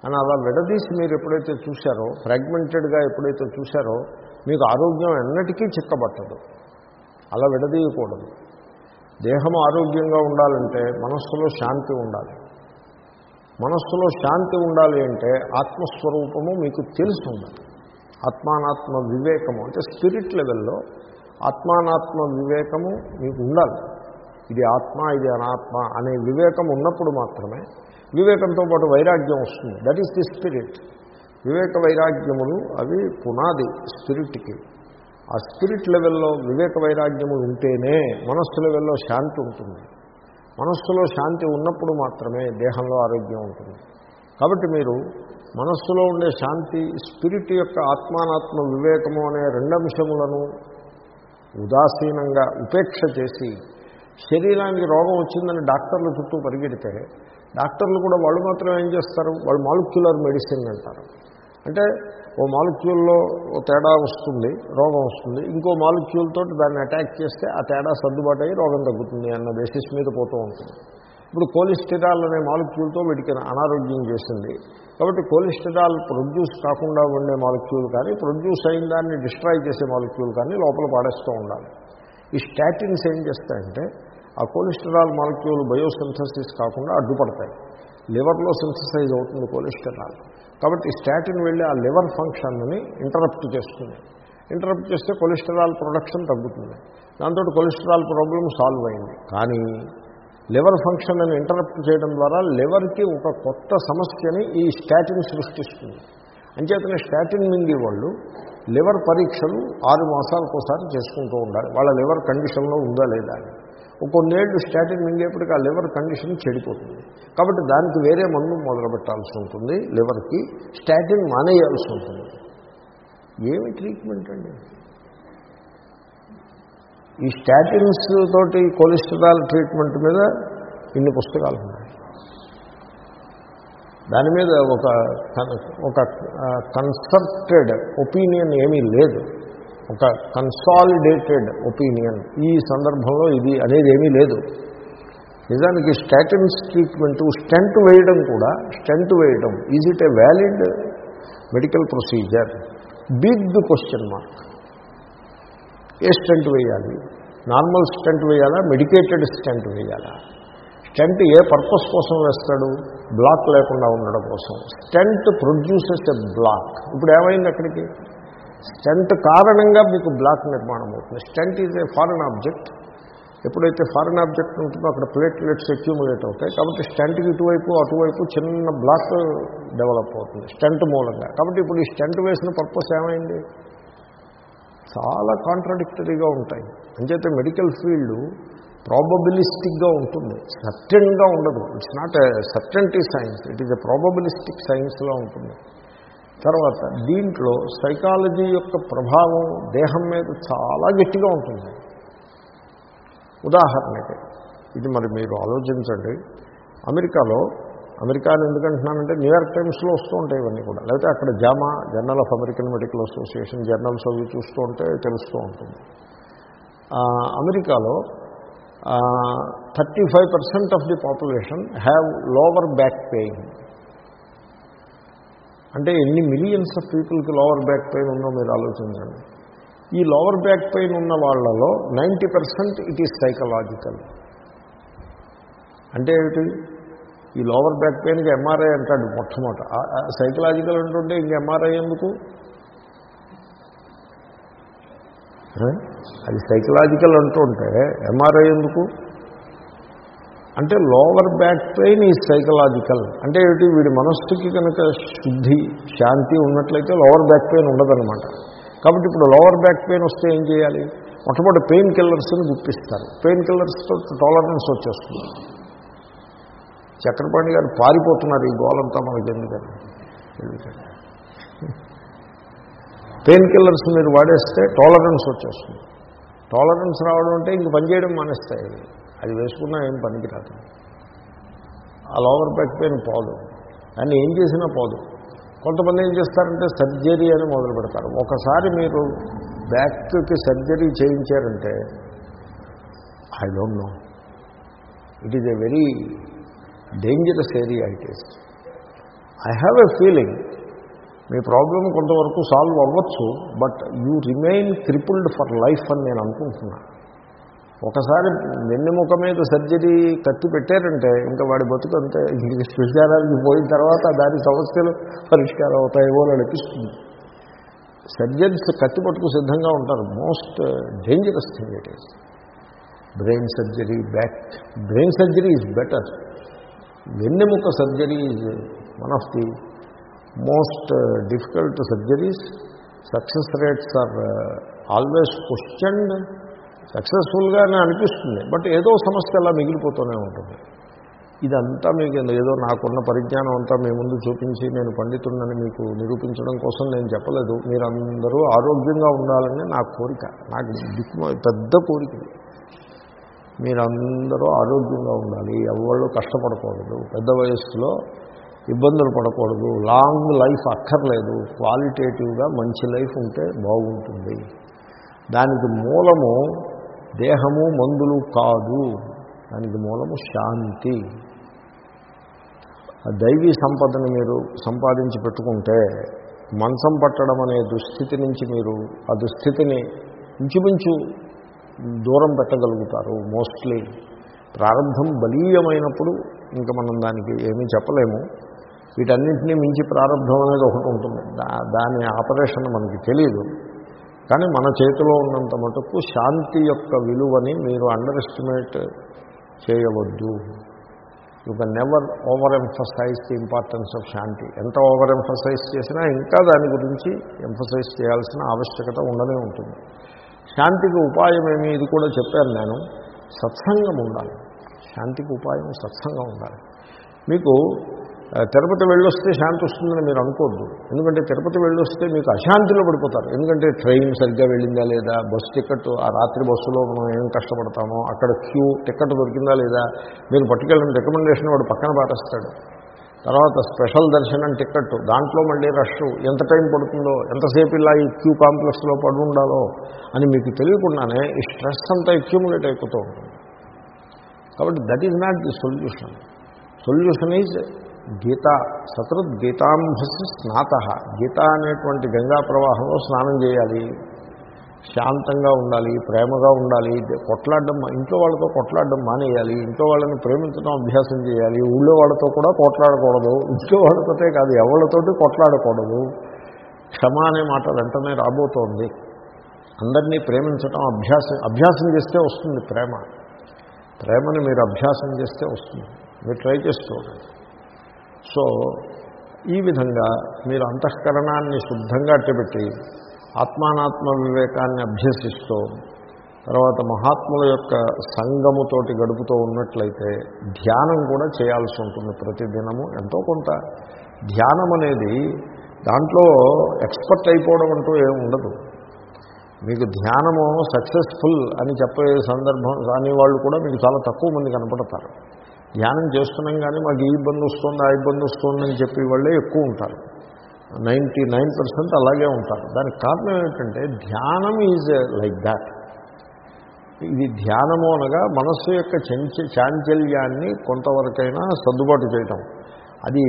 అని అలా విడదీసి మీరు ఎప్పుడైతే చూశారో ఫ్రాగ్మెంటెడ్గా ఎప్పుడైతే చూశారో మీకు ఆరోగ్యం ఎన్నటికీ చిక్కబట్టదు. అలా విడదీయకూడదు. దేహం ఆరోగ్యంగా ఉండాలంటే మనస్సులో శాంతి ఉండాలి. మనస్సులో శాంతి ఉండాలి అంటే ఆత్మస్వరూపము మీకు తెలిసి ఉండాలి ఆత్మానాత్మ వివేకము అంటే స్పిరిట్ లెవెల్లో ఆత్మానాత్మ వివేకము మీకు ఉండాలి. ఇది ఆత్మ ఇది అనాత్మ అనే వివేకం ఉన్నప్పుడు మాత్రమే వివేకంతో పాటు వైరాగ్యం వస్తుంది. దట్ ఈస్ ది స్పిరిట్ వివేక వైరాగ్యములు అవి పునాది స్పిరిట్కి ఆ స్పిరిట్ లెవెల్లో వివేక వైరాగ్యములు ఉంటేనే మనస్సు లెవెల్లో శాంతి ఉంటుంది. మనస్సులో శాంతి ఉన్నప్పుడు మాత్రమే దేహంలో ఆరోగ్యం ఉంటుంది. కాబట్టి మీరు మనస్సులో ఉండే శాంతి స్పిరిట్ యొక్క ఆత్మానాత్మ వివేకము అనే రెండంశములను ఉదాసీనంగా ఉపేక్ష చేసి శరీరానికి రోగం వచ్చిందని డాక్టర్ల చుట్టూ పరిగెడితే డాక్టర్లు కూడా వాళ్ళు మాత్రం ఏం చేస్తారు? వాళ్ళు మాలిక్యులర్ మెడిసిన్ అంటారు. అంటే ఓ మాలిక్యూల్లో ఓ తేడా వస్తుంది రోగం వస్తుంది. ఇంకో మాలిక్యూల్తో దాన్ని అటాక్ చేస్తే ఆ తేడా సర్దుబాటు అయ్యి రోగం తగ్గుతుంది అన్న బేసిస్ మీద పోతూ ఉంటుంది. ఇప్పుడు కోలిస్టెరాల్ అనే మాలిక్యూల్తో వీటికి అనారోగ్యం చేసింది. కాబట్టి కోలిస్టెరాల్ ప్రొడ్యూస్ కాకుండా ఉండే మాలిక్యూల్ కానీ ప్రొడ్యూస్ అయిన దాన్ని డిస్ట్రాయ్ చేసే మాలిక్యూల్ కానీ లోపల పాడేస్తూ ఉండాలి. ఈ స్టాటిన్స్ ఏం చేస్తాయంటే ఆ కొలెస్టరాల్ మాలిక్యూల్ బయోసింథసిస్ కాకుండా అడ్డుపడతాయి. లివర్లో సింథసైజ్ అవుతుంది కొలెస్టరాల్. కాబట్టి స్టాటిన్ వెళ్ళి ఆ లివర్ ఫంక్షన్ని ఇంటరప్ట్ చేస్తుంది. ఇంటరప్ట్ చేస్తే కొలెస్టరాల్ ప్రొడక్షన్ తగ్గుతుంది. దాంతో కొలెస్టరాల్ ప్రాబ్లం సాల్వ్ అయింది. కానీ లివర్ ఫంక్షన్ అని ఇంటరప్ట్ చేయడం ద్వారా లివర్కి ఒక కొత్త సమస్యని ఈ స్టాటిన్ సృష్టిస్తుంది. అంచేతనే స్టాటిన్ మింగి వాళ్ళు లివర్ పరీక్షలు ఆరు మాసాలకు ఒకసారి చేసుకుంటూ ఉండాలి. వాళ్ళ లివర్ కండిషన్లో ఉందా లేదా అని. కొన్నేళ్ళు స్టాటిన్ మింగేపటికి ఆ లివర్ కండిషన్ చెడిపోతుంది. కాబట్టి దానికి వేరే మందు మొదలుపెట్టాల్సి ఉంటుంది లివర్కి స్టాటిన్ మానేయాల్సి ఉంటుంది. ఏమి ట్రీట్మెంట్ అండి? ఈ స్టాటిన్స్ తోటి కొలెస్ట్రాల్ ట్రీట్మెంట్ మీద ఇన్ని పుస్తకాలు ఉన్నాయి. దాని మీద ఒక ఒక కన్సర్టెడ్ ఒపీనియన్ ఏమీ లేదు. ఒక కన్సాలిడేటెడ్ ఒపీనియన్ ఈ సందర్భంలో ఇది అనేది ఏమీ లేదు. నిజానికి స్టాటిన్స్ ట్రీట్మెంట్ స్టెంట్ వేయడం కూడా స్టెంట్ వేయడం is it a valid medical procedure big question mark A stent వేయాలి? నార్మల్ స్టెంట్ వేయాలా? మెడికేటెడ్ స్టెంట్ వేయాలా? స్టెంట్ ఏ పర్పస్ కోసం వేస్తాడు? బ్లాక్ లేకుండా ఉండడం కోసం. స్టెంట్ ప్రొడ్యూసెస్ ఎ బ్లాక్ ఇప్పుడు ఏమైంది అక్కడికి? స్టెంట్ కారణంగా మీకు బ్లాక్ నిర్మాణం అవుతుంది. Stent is a foreign object. ఎప్పుడైతే ఫారెన్ ఆబ్జెక్ట్ ఉంటుందో అక్కడ ప్లేట్లెట్స్ అక్యూములేట్ అవుతాయి. కాబట్టి స్టెంట్కి ఇటువైపు అటువైపు చిన్న బ్లాక్ డెవలప్ అవుతుంది స్టెంట్ మూలంగా. కాబట్టి ఇప్పుడు ఈ స్టెంట్ వేసిన పర్పస్ ఏమైంది? చాలా కాంట్రడిక్టరీగా ఉంటాయి. అంచేతే మెడికల్ ఫీల్డ్ ప్రాబబిలిస్టిక్గా ఉంటుంది. సర్టెన్గా ఉండదు. It's not a certainty science it is a probabilistic సైన్స్లో ఉంటుంది. తర్వాత దీంట్లో సైకాలజీ యొక్క ప్రభావం దేహం మీద చాలా గట్టిగా ఉంటుంది. ఉదాహరణకి ఇది మరి మీరు ఆలోచించండి. అమెరికాలో అమెరికాని ఎందుకంటున్నానంటే న్యూయార్క్ టైమ్స్లో వస్తూ ఉంటాయి ఇవన్నీ కూడా. లేకపోతే అక్కడ JAMA journal of American medical association journals అవి చూస్తూ ఉంటే తెలుస్తూ ఉంటుంది. అమెరికాలో thirty five percent of the population have lower back pain అంటే ఎన్ని మిలియన్స్ ఆఫ్ పీపుల్కి లోవర్ బ్యాక్ పెయిన్ ఉందో మీరు ఆలోచించండి. ఈ లోవర్ బ్యాక్ పెయిన్ ఉన్న వాళ్ళలో ninety percent it is psychological అంటే ఏమిటి? ఈ లోవర్ బ్యాక్ పెయిన్కి ఎంఆర్ఐ అంటాడు మొట్టమొదట. సైకలాజికల్ అంటుంటే ఇంక ఎంఆర్ఐ ఎందుకు? అది సైకలాజికల్ అంటుంటే ఎంఆర్ఐ ఎందుకు? అంటే లోవర్ బ్యాక్ పెయిన్ ఈ సైకలాజికల్ అంటే ఏమిటి? వీడి మనస్సుకి కనుక శుద్ధి శాంతి ఉన్నట్లయితే లోవర్ బ్యాక్ పెయిన్ ఉండదనమాట కాబట్టి ఇప్పుడు లోవర్ బ్యాక్ పెయిన్ వస్తే ఏం చేయాలి? మొట్టమొదటి పెయిన్ కిల్లర్స్ని గుప్పిస్తారు. పెయిన్ కిల్లర్స్తో టాలరెన్స్ వచ్చేస్తుంది. చక్రపాణి గారు పారిపోతున్నారు ఈ గోలంతా మనకి ఎందుకని ఎందుకంటే? పెయిన్ కిల్లర్స్ మీరు వాడేస్తే టాలరెన్స్ వచ్చేస్తుంది. టాలరెన్స్ రావడం అంటే ఇంక పనిచేయడం మానేస్తాయి. అది వేసుకున్నా ఏం పనికిరాదు. ఆ లోవర్ బ్యాక్ పెయిన్ పోదు. దాన్ని ఏం చేసినా పోదు. కొంతమంది ఏం చేస్తారంటే సర్జరీ అని మొదలు పెడతారు. ఒకసారి మీరు బ్యాక్కి surgery చేయించారంటే I don't know. It is a very dangerous area it is. I have a feeling me problem కొంతవరకు సాల్వ్ అవ్వచ్చు but you remain crippled for life అని నేను అనుకుంటున్నాను ఒకసారి వెన్నెముక మీద సర్జరీ కత్తి పెట్టారంటే ఇంకా వాడి బతుకు అంతే. ఇంక శ్మశానానికి పోయిన తర్వాత దాని సమస్యలు పరిష్కారం అవుతాయేమో అని అనిపిస్తుంది. సర్జరీస్ కత్తి పట్టుకు సిద్ధంగా ఉంటారు. Most dangerous thing it is brain surgery back brain surgery is better వెన్నెముక surgery is one of the most difficult surgeries success rates are always questioned సక్సెస్ఫుల్గానే అనిపిస్తుంది. బట్ ఏదో సమస్య అలా మిగిలిపోతూనే ఉంటుంది. ఇదంతా మీకు ఏదో నాకున్న పరిజ్ఞానం అంతా మీ ముందు చూపించి నేను పండితుడినని మీకు నిరూపించడం కోసం నేను చెప్పలేదు. మీరందరూ ఆరోగ్యంగా ఉండాలని నా కోరిక. నాకు దిక్కు పెద్ద కోరిక మీరందరూ ఆరోగ్యంగా ఉండాలి. ఎవళ్ళు కష్టపడకూడదు. పెద్ద వయస్సులో ఇబ్బందులు పడకూడదు. లాంగ్ లైఫ్ అక్కర్లేదు. క్వాలిటేటివ్గా మంచి లైఫ్ ఉంటే బాగుంటుంది. దానికి మూలము దేహము మందులు కాదు. దానికి మూలము శాంతి. ఆ దైవీ సంపదను మీరు సంపాదించి పెట్టుకుంటే మంచం పట్టడం అనే దుస్థితి నుంచి మీరు ఆ దుస్థితిని ఇంచుమించు దూరం పెట్టగలుగుతారు మోస్ట్లీ. ప్రారంభం బలీయమైనప్పుడు ఇంకా మనం దానికి ఏమీ చెప్పలేము. వీటన్నింటినీ మించి ప్రారంభం అనేది ఒకటి ఉంటుంది. దా- దాని ఆపరేషన్ మనకి తెలియదు కానీ మన చేతిలో ఉన్నంత మటుకు శాంతి యొక్క విలువని మీరు అండర్ ఎస్టిమేట్ చేయవద్దు. You can never overemphasise the importance of శాంతి. ఎంత ఓవర్ ఎంఫసైజ్ చేసినా ఇంకా దాని గురించి ఎంఫసైజ్ చేయాల్సిన ఆవశ్యకత ఉండనే ఉంటుంది. శాంతికి ఉపాయం ఏమి? ఇది కూడా చెప్పాను నేను. సత్సంగం ఉండాలి. శాంతికి ఉపాయం సత్సంగం ఉండాలి. మీకు తిరుపతి వెళ్ళొస్తే శాంతి వస్తుందని మీరు అనుకోద్దు. ఎందుకంటే తిరుపతి వెళ్ళొస్తే మీకు అశాంతిలో పడిపోతారు. ఎందుకంటే ట్రైన్ సరిగ్గా వెళ్ళిందా లేదా బస్సు టికెట్ ఆ రాత్రి బస్సులో మనం ఏం కష్టపడతామో అక్కడ క్యూ టికెట్ దొరికిందా లేదా మీరు పట్టుకెళ్ళిన రికమెండేషన్ వాడు పక్కన పాటిస్తాడు. తర్వాత స్పెషల్ దర్శనం టికెట్ దాంట్లో మళ్ళీ రష్ ఎంత టైం పడుతుందో ఎంతసేపు ఇలా ఈ క్యూ కాంప్లెక్స్లో పడి ఉండాలో అని మీకు తెలియకుండానే ఈ స్ట్రెస్ అంతా అక్యూములేట్ అయిపోతూ ఉంటుంది. కాబట్టి that is not the solution solution is Gita సతృత్ గీతాంభసి స్నాత. గీత అనేటువంటి గంగా ప్రవాహంలో స్నానం చేయాలి. శాంతంగా ఉండాలి ప్రేమగా ఉండాలి కొట్లాడడం ఇంట్లో వాళ్ళతో కొట్లాడడం మానేయాలి ఇంట్లో వాళ్ళని ప్రేమించడం అభ్యాసం చేయాలి ఊళ్ళో వాళ్ళతో కూడా కొట్లాడకూడదు ఇంట్లో వాళ్ళతోటే కాదు ఎవరితోటి కొట్లాడకూడదు. క్షమ అనే మాట వెంటనే రాబోతోంది. అందరినీ ప్రేమించడం అభ్యాసం అభ్యాసం చేస్తే వస్తుంది ప్రేమ. ప్రేమని మీరు అభ్యాసం చేస్తే వస్తుంది. మీరు ట్రై చేస్తూ ఉండండి సో ఈ విధంగా మీరు అంతఃకరణాన్ని శుద్ధంగా అట్టబెట్టి ఆత్మానాత్మ వివేకాన్ని అభ్యసిస్తూ తర్వాత మహాత్ముల యొక్క సంగముతోటి గడుపుతూ ఉన్నట్లయితే ధ్యానం కూడా చేయాల్సి ఉంటుంది ప్రతిదినము ఎంతో కొంత. ధ్యానం అనేది దాంట్లో ఎక్స్పర్ట్ అయిపోవడం అంటూ ఏమి ఉండదు. మీకు ధ్యానము సక్సెస్ఫుల్ అని చెప్పే సందర్భం కాని వాళ్ళు కూడా మీకు చాలా తక్కువ మంది కనపడతారు. ధ్యానం చేస్తున్నాం కానీ మాకు ఈ ఇబ్బంది వస్తుంది ఆ ఇబ్బంది వస్తుందని చెప్పి వాళ్ళే ఎక్కువ ఉంటారు. నైంటీ నైన్ పర్సెంట్ అలాగే ఉంటారు. దానికి కారణం ఏమిటంటే ధ్యానం ఈజ్ లైక్ దాట్. ఇది ధ్యానము అనగా మనస్సు యొక్క చంచ చాంచల్యాన్ని కొంతవరకైనా సర్దుబాటు చేయటం. అది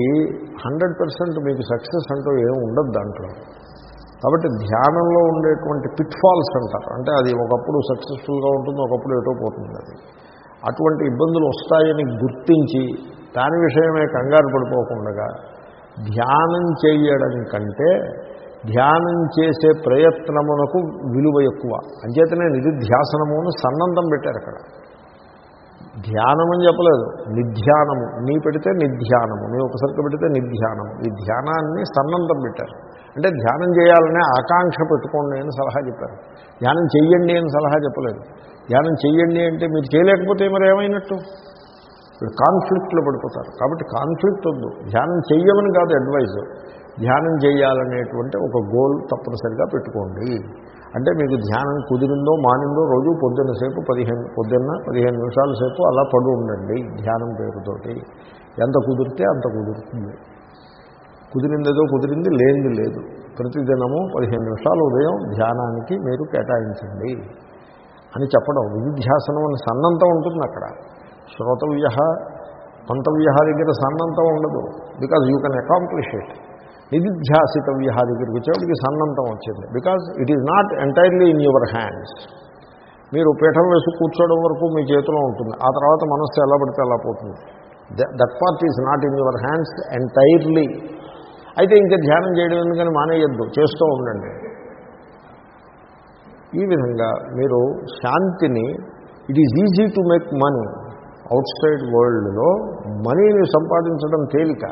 హండ్రెడ్ పర్సెంట్ మీకు సక్సెస్ అంటూ ఏమి ఉండదు దాంట్లో. కాబట్టి ధ్యానంలో ఉండేటువంటి పిట్ ఫాల్స్ అంటారు. అంటే అది ఒకప్పుడు సక్సెస్ఫుల్గా ఉంటుంది ఒకప్పుడు ఎటో పోతుంది అది. అటువంటి ఇబ్బందులు వస్తాయని గుర్తించి దాని విషయమే కంగారు పడిపోకుండా ధ్యానం చేయడం కంటే ధ్యానం చేసే ప్రయత్నమునకు విలువ ఎక్కువ. అంచేతనే నిధిధ్యాసనము అని సన్నందం పెట్టారు అక్కడ. ధ్యానం అని చెప్పలేదు. నిధ్యానము. నీ పెడితే నిధ్యానము. నీ ఉపసర్గ పెడితే నిధ్యానము. ఈ ధ్యానాన్ని సన్నంతం పెట్టారు. అంటే ధ్యానం చేయాలనే ఆకాంక్ష పెట్టుకోండి అని సలహా చెప్పారు. ధ్యానం చెయ్యండి అని సలహా చెప్పలేదు. ధ్యానం చేయండి అంటే మీరు చేయలేకపోతే మరి ఏమైనట్టు? ఇప్పుడు కాన్ఫ్లిక్ట్లో పడిపోతారు. కాబట్టి కాన్ఫ్లిక్ట్ వద్దు. ధ్యానం చేయమని కాదు అడ్వైజ్. ధ్యానం చేయాలనేటువంటి ఒక గోల్ తప్పనిసరిగా పెట్టుకోండి. అంటే మీకు ధ్యానం కుదిరిందో మానిందో రోజు పొద్దున్న సేపు పదిహేను పొద్దున్న పదిహేను నిమిషాల సేపు అలా పడు ఉండండి ధ్యానం పేరుతోటి. ఎంత కుదిరితే అంత కుదురుతుంది. కుదిరిందేదో కుదిరింది లేనిది లేదు. ప్రతిదినము పదిహేను నిమిషాలు ఉదయం ధ్యానానికి మీరు కేటాయించండి. అని చెప్పడం వివిధ్యాసనం అని సన్నంతం ఉంటుంది అక్కడ. శ్రోతవ్య మంతవ్య దగ్గర సన్నంతం ఉండదు. Because you can accomplish it నిధిధ్యాసితవ్య దగ్గరికి వచ్చేవాడికి సన్నంతం వచ్చింది. Because it is not entirely in your hands మీరు పీఠం వేసి కూర్చోవడం వరకు మీ చేతిలో ఉంటుంది. ఆ తర్వాత మనస్సు ఎలా పడితే ఎలా పోతుంది. That part is not in your hands entirely అయితే ఇంకా ధ్యానం చేయడం ఎందుకని మానేయద్దు. చేస్తూ ఉండండి. ఈ విధంగా మీరు శాంతిని it is easy to make money outside వరల్డ్లో మనీని సంపాదించడం తేలిక.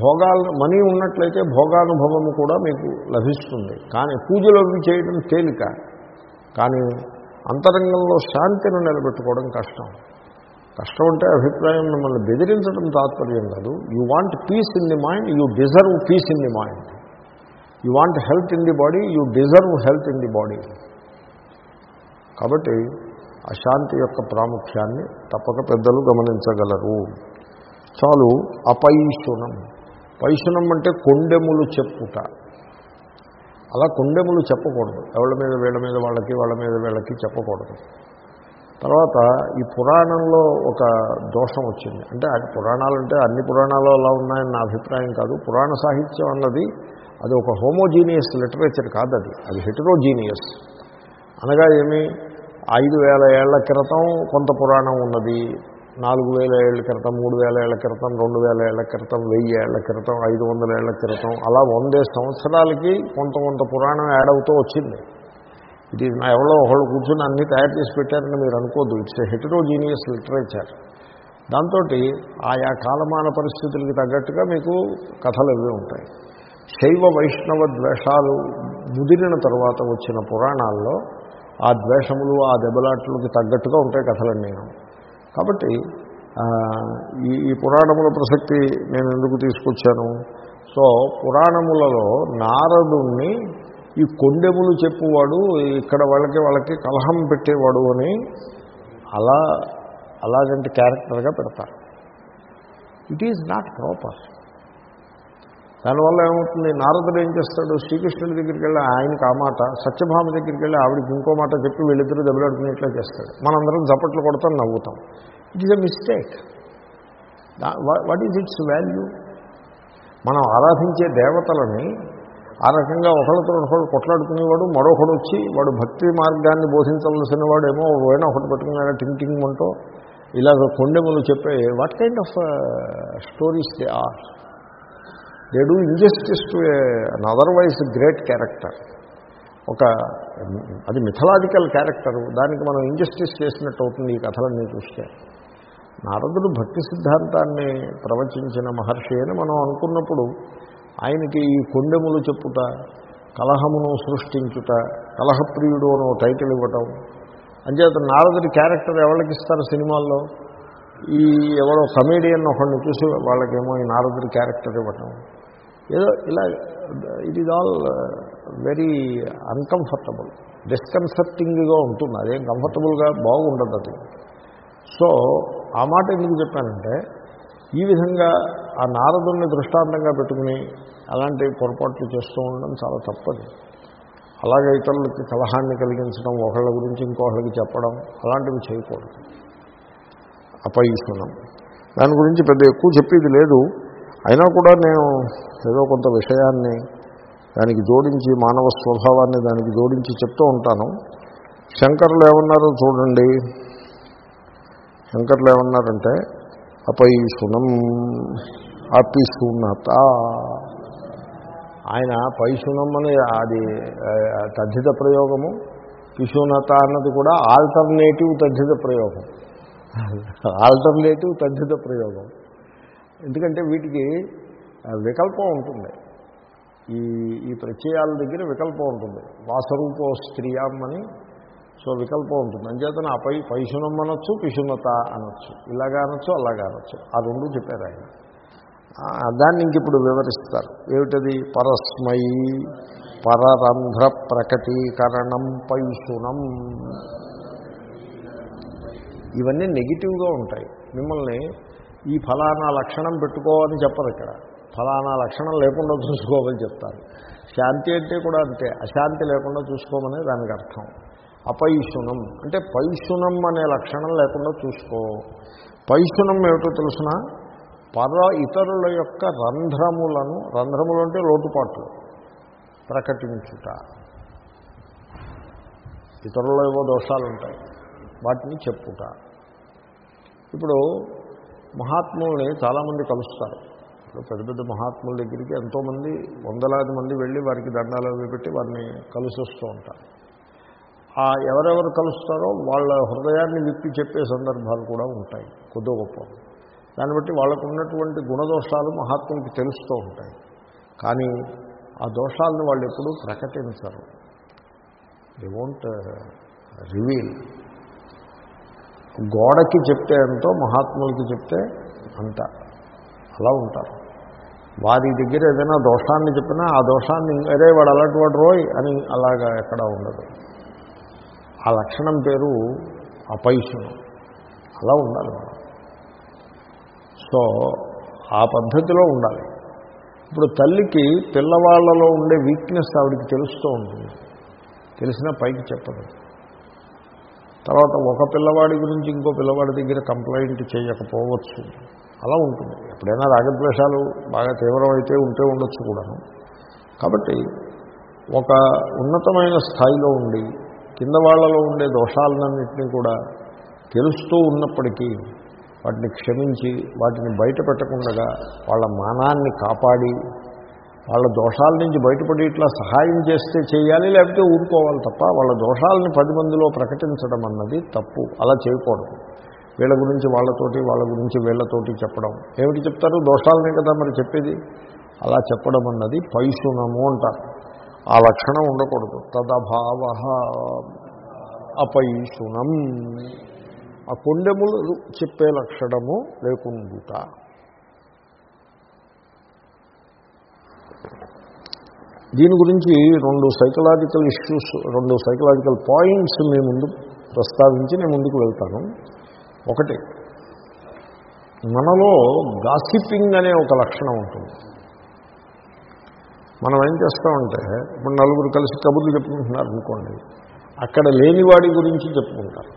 భోగాలు మనీ ఉన్నట్లయితే భోగానుభవము కూడా మీకు లభిస్తుంది. కానీ పూజలు అవి చేయడం తేలిక. కానీ అంతరంగంలో శాంతిని నిలబెట్టుకోవడం కష్టం. కష్టం అంటే అభిప్రాయం మిమ్మల్ని బెదిరించడం తాత్పర్యం కాదు. You want peace in the mind you deserve peace in the mind you want health in the body you deserve health in the body. కాబట్టి అశాంతి యొక్క ప్రాముఖ్యాన్ని తప్పక పెద్దలు గమనించగలరు. చాలు అపైశునం. పైశునం అంటే కొండెములు చెప్పుట. అలా కొండెములు చెప్పకూడదు. ఎవళ్ళ మీద వీళ్ళ మీద వాళ్ళకి వాళ్ళ మీద వీళ్ళకి చెప్పకూడదు. తర్వాత ఈ పురాణంలో ఒక దోషం వచ్చింది. అంటే అది పురాణాలంటే అన్ని పురాణాలు అలా ఉన్నాయని నా అభిప్రాయం కాదు. పురాణ సాహిత్యం అన్నది అది ఒక హోమోజీనియస్ లిటరేచర్ కాదు అది అది హెటరోజీనియస్. అనగా ఏమి? ఐదు వేల ఏళ్ళ క్రితం కొంత పురాణం ఉన్నది. నాలుగు వేల ఏళ్ళ క్రితం మూడు వేల ఏళ్ళ క్రితం రెండు వేల ఏళ్ళ క్రితం వెయ్యి ఏళ్ళ క్రితం ఐదు వందల ఏళ్ళ క్రితం అలా వందే సంవత్సరాలకి కొంత కొంత పురాణం యాడ్ అవుతూ వచ్చింది. ఇది నా ఎవరో ఒకళ్ళు కూర్చొని అన్నీ తయారు చేసి పెట్టారని మీరు అనుకోద్దు. ఇట్స్ ఎ హెటరోజీనియస్ లిటరేచర్ దాంతో ఆయా కాలమాన పరిస్థితులకి తగ్గట్టుగా మీకు కథలు ఇవి ఉంటాయి. శైవ వైష్ణవ ద్వేషాలు ముదిరిన తర్వాత వచ్చిన పురాణాల్లో ఆ ద్వేషములు ఆ దెబ్బలాట్లకి తగ్గట్టుగా ఉంటాయి కథలన్నీ. నేను కాబట్టి ఈ ఈ పురాణముల ప్రసక్తి నేను ఎందుకు తీసుకొచ్చాను? సో పురాణములలో నారదుణ్ణి ఈ కొండెములు చెప్పువాడు ఇక్కడ వాళ్ళకి వాళ్ళకి కలహం పెట్టేవాడు అని అలా అలాగంటి క్యారెక్టర్గా పెడతారు. It is not proper. దానివల్ల ఏమవుతుంది? నారదుడు ఏం చేస్తాడు? శ్రీకృష్ణుడి దగ్గరికి వెళ్ళి ఆయనకి ఆ మాట సత్యభామ దగ్గరికి వెళ్ళి ఆవిడకి ఇంకో మాట చెప్పి వీళ్ళిద్దరూ దెబ్బలాడుకునేట్లా చేస్తాడు. మనందరం చప్పట్లు కొడతాం నవ్వుతాం. It is a mistake what is its value మనం ఆరాధించే దేవతలని ఆ రకంగా ఒకళ్ళతో ఒకళ్ళు కొట్లాడుకునేవాడు మరొకడు వచ్చి వాడు భక్తి మార్గాన్ని బోధించవలసిన వాడేమో వేణ ఒకటి పట్టుకున్నాడు టింగ్ టింగ్ అంటూ ఇలాగ కొండెములు చెప్పే what kind of stories they are they do injustice to an otherwise great character ఒక అది మిథలాజికల్ క్యారెక్టర్ దానికి మనం ఇంజస్టిస్ చేసినట్టు అవుతుంది ఈ కథలన్నీ చూస్తే. నారదుడు భక్తి సిద్ధాంతాన్ని ప్రవచించిన మహర్షి అని మనం అనుకున్నప్పుడు ఆయనకి ఈ కొండెములు చెప్పుట కలహమును సృష్టించుట కలహప్రియుడు అని టైటిల్ ఇవ్వటం. అంచేత నారదుడి క్యారెక్టర్ ఎవరికి ఇస్తారు సినిమాల్లో? ఈ ఎవరో కమేడియన్ ఒకడిని చూసి వాళ్ళకేమో ఈ నారదుడి క్యారెక్టర్ ఇవ్వటం. ఏదో ఇలా it is all very uncomfortable డిస్కన్సర్టింగ్గా ఉంటుంది. అదేం కంఫర్టబుల్గా బాగుండదు అది. సో ఆ మాట ఎందుకు చెప్పానంటే ఈ విధంగా ఆ నారదుని దృష్టాంతంగా పెట్టుకుని అలాంటి పొరపాట్లు చేస్తూ ఉండడం చాలా తప్పది. అలాగే ఇతరులకి కలహాన్ని కలిగించడం ఒకళ్ళ గురించి ఇంకొకళ్ళకి చెప్పడం అలాంటివి చేయకూడదు. అపైషణం దాని గురించి పెద్ద ఎక్కువ చెప్పేది లేదు. అయినా కూడా నేను ఏదో కొంత విషయాన్ని దానికి జోడించి మానవ స్వభావాన్ని దానికి జోడించి చెప్తూ ఉంటాను. శంకరులు ఏమన్నారో చూడండి. శంకర్లు ఏమన్నారంటే అపైసునం అపిసునత ఆయన పైసునం అని అది తద్ధిత ప్రయోగము పిశునత అన్నది కూడా ఆల్టర్నేటివ్ తద్ధిత ప్రయోగం. ఆల్టర్నేటివ్ తద్ధిత ప్రయోగం. ఎందుకంటే వీటికి వికల్పం ఉంటుంది. ఈ ఈ ప్రత్యయాల దగ్గర వికల్పం ఉంటుంది. వాసరూపో స్త్రీయాం అని సో వికల్పం ఉంటుంది. అంచేతన ఆ పై పైశునం అనొచ్చు పిశునత అనొచ్చు. ఇలాగా అనొచ్చు అలాగా అనొచ్చు. ఆ రెండు చెప్పారు ఆయన. దాన్ని ఇంక ఇప్పుడు వివరిస్తారు. ఏమిటది? పరస్మై పరరంధ్ర ప్రకటీకరణం పైశునం. ఇవన్నీ నెగిటివ్గా ఉంటాయి. మిమ్మల్ని ఈ ఫలానా లక్షణం పెట్టుకోవని చెప్పరు ఇక్కడ. ఫలానా లక్షణం లేకుండా చూసుకోమని చెప్తారు. శాంతి అంటే కూడా అంతే. అశాంతి లేకుండా చూసుకోమని దానికి అర్థం. అపైశునం. అంటే పైశునం అనే లక్షణం లేకుండా చూసుకో. పైశునం ఏమిటో తెలుసిన? పర ఇతరుల యొక్క రంధ్రములను రంధ్రములు అంటే లోటుపాట్లు ప్రకటించుట. ఇతరుల ఏవో దోషాలు ఉంటాయి వాటిని చెప్పుట. ఇప్పుడు మహాత్ముల్ని చాలామంది కలుస్తారు. ఇప్పుడు పెద్ద పెద్ద మహాత్ముల దగ్గరికి ఎంతోమంది వందలాది మంది వెళ్ళి వారికి దండాలు అవి పెట్టి వారిని కలిసి వస్తూ ఉంటారు. ఆ ఎవరెవరు కలుస్తారో వాళ్ళ హృదయాన్ని విప్పి చెప్పే సందర్భాలు కూడా ఉంటాయి కొద్దో గొప్ప. దాన్ని బట్టి వాళ్ళకు ఉన్నటువంటి గుణదోషాలు మహాత్ములకి తెలుస్తూ ఉంటాయి. కానీ ఆ దోషాలను వాళ్ళు ఎప్పుడూ ప్రకటించరు. ది వోంట్ రివీల్ గోడకి చెప్తే ఎంతో మహాత్ములకి చెప్తే అంత. అలా ఉంటారు. వారి దగ్గర ఏదైనా దోషాన్ని చెప్పినా ఆ దోషాన్ని అరే వాడు అలాంటి వాడు రోయ్ అని అలాగా ఎక్కడా ఉండదు. ఆ లక్షణం పేరు అపైశనం అలా ఉండాలి మనం. సో ఆ పద్ధతిలో ఉండాలి. ఇప్పుడు తల్లికి పిల్లవాళ్ళలో ఉండే వీక్నెస్ ఆవిడికి తెలుస్తూ ఉంటుంది. తెలిసినా పైకి చెప్పదు. తర్వాత ఒక పిల్లవాడి గురించి ఇంకో పిల్లవాడి దగ్గర కంప్లైంట్ చేయకపోవచ్చు. అలా ఉంటుంది. ఎప్పుడైనా రాగద్వేషాలు బాగా తీవ్రమైతే ఉంటే ఉండొచ్చు కూడాను. కాబట్టి ఒక ఉన్నతమైన స్థాయిలో ఉండి కింద వాళ్ళలో ఉండే దోషాలన్నింటినీ కూడా తెలుస్తూ ఉన్నప్పటికీ వాటిని క్షమించి వాటిని బయట పెట్టకుండా వాళ్ళ మానాన్ని కాపాడి వాళ్ళ దోషాల నుంచి బయటపడి ఇట్లా సహాయం చేస్తే చేయాలి లేకపోతే ఊరుకోవాలి తప్ప వాళ్ళ దోషాలని పది మందిలో ప్రకటించడం అన్నది తప్పు. అలా చేయకూడదు. వీళ్ళ గురించి వాళ్ళతోటి వాళ్ళ గురించి వీళ్ళతోటి చెప్పడం. ఏమిటి చెప్తారు? దోషాలనే కదా మరి చెప్పేది? అలా చెప్పడం అన్నది పైసునము అంటారు. ఆ లక్షణం ఉండకూడదు. తదభావ అపైసునం ఆ కొండెములు చెప్పే లక్షణము లేకుండుట. దీని గురించి రెండు సైకలాజికల్ ఇష్యూస్ రెండు సైకలాజికల్ పాయింట్స్ మీ ముందు ప్రస్తావించి నేను ముందుకు వెళ్తాను. ఒకటి మనలో గాసిపింగ్ అనే ఒక లక్షణం ఉంటుంది. మనం ఏం చేస్తామంటే ఇప్పుడు నలుగురు కలిసి కబుర్లు చెప్పుకుంటున్నారు అనుకోండి అక్కడ లేనివాడి గురించి చెప్పుకుంటారు.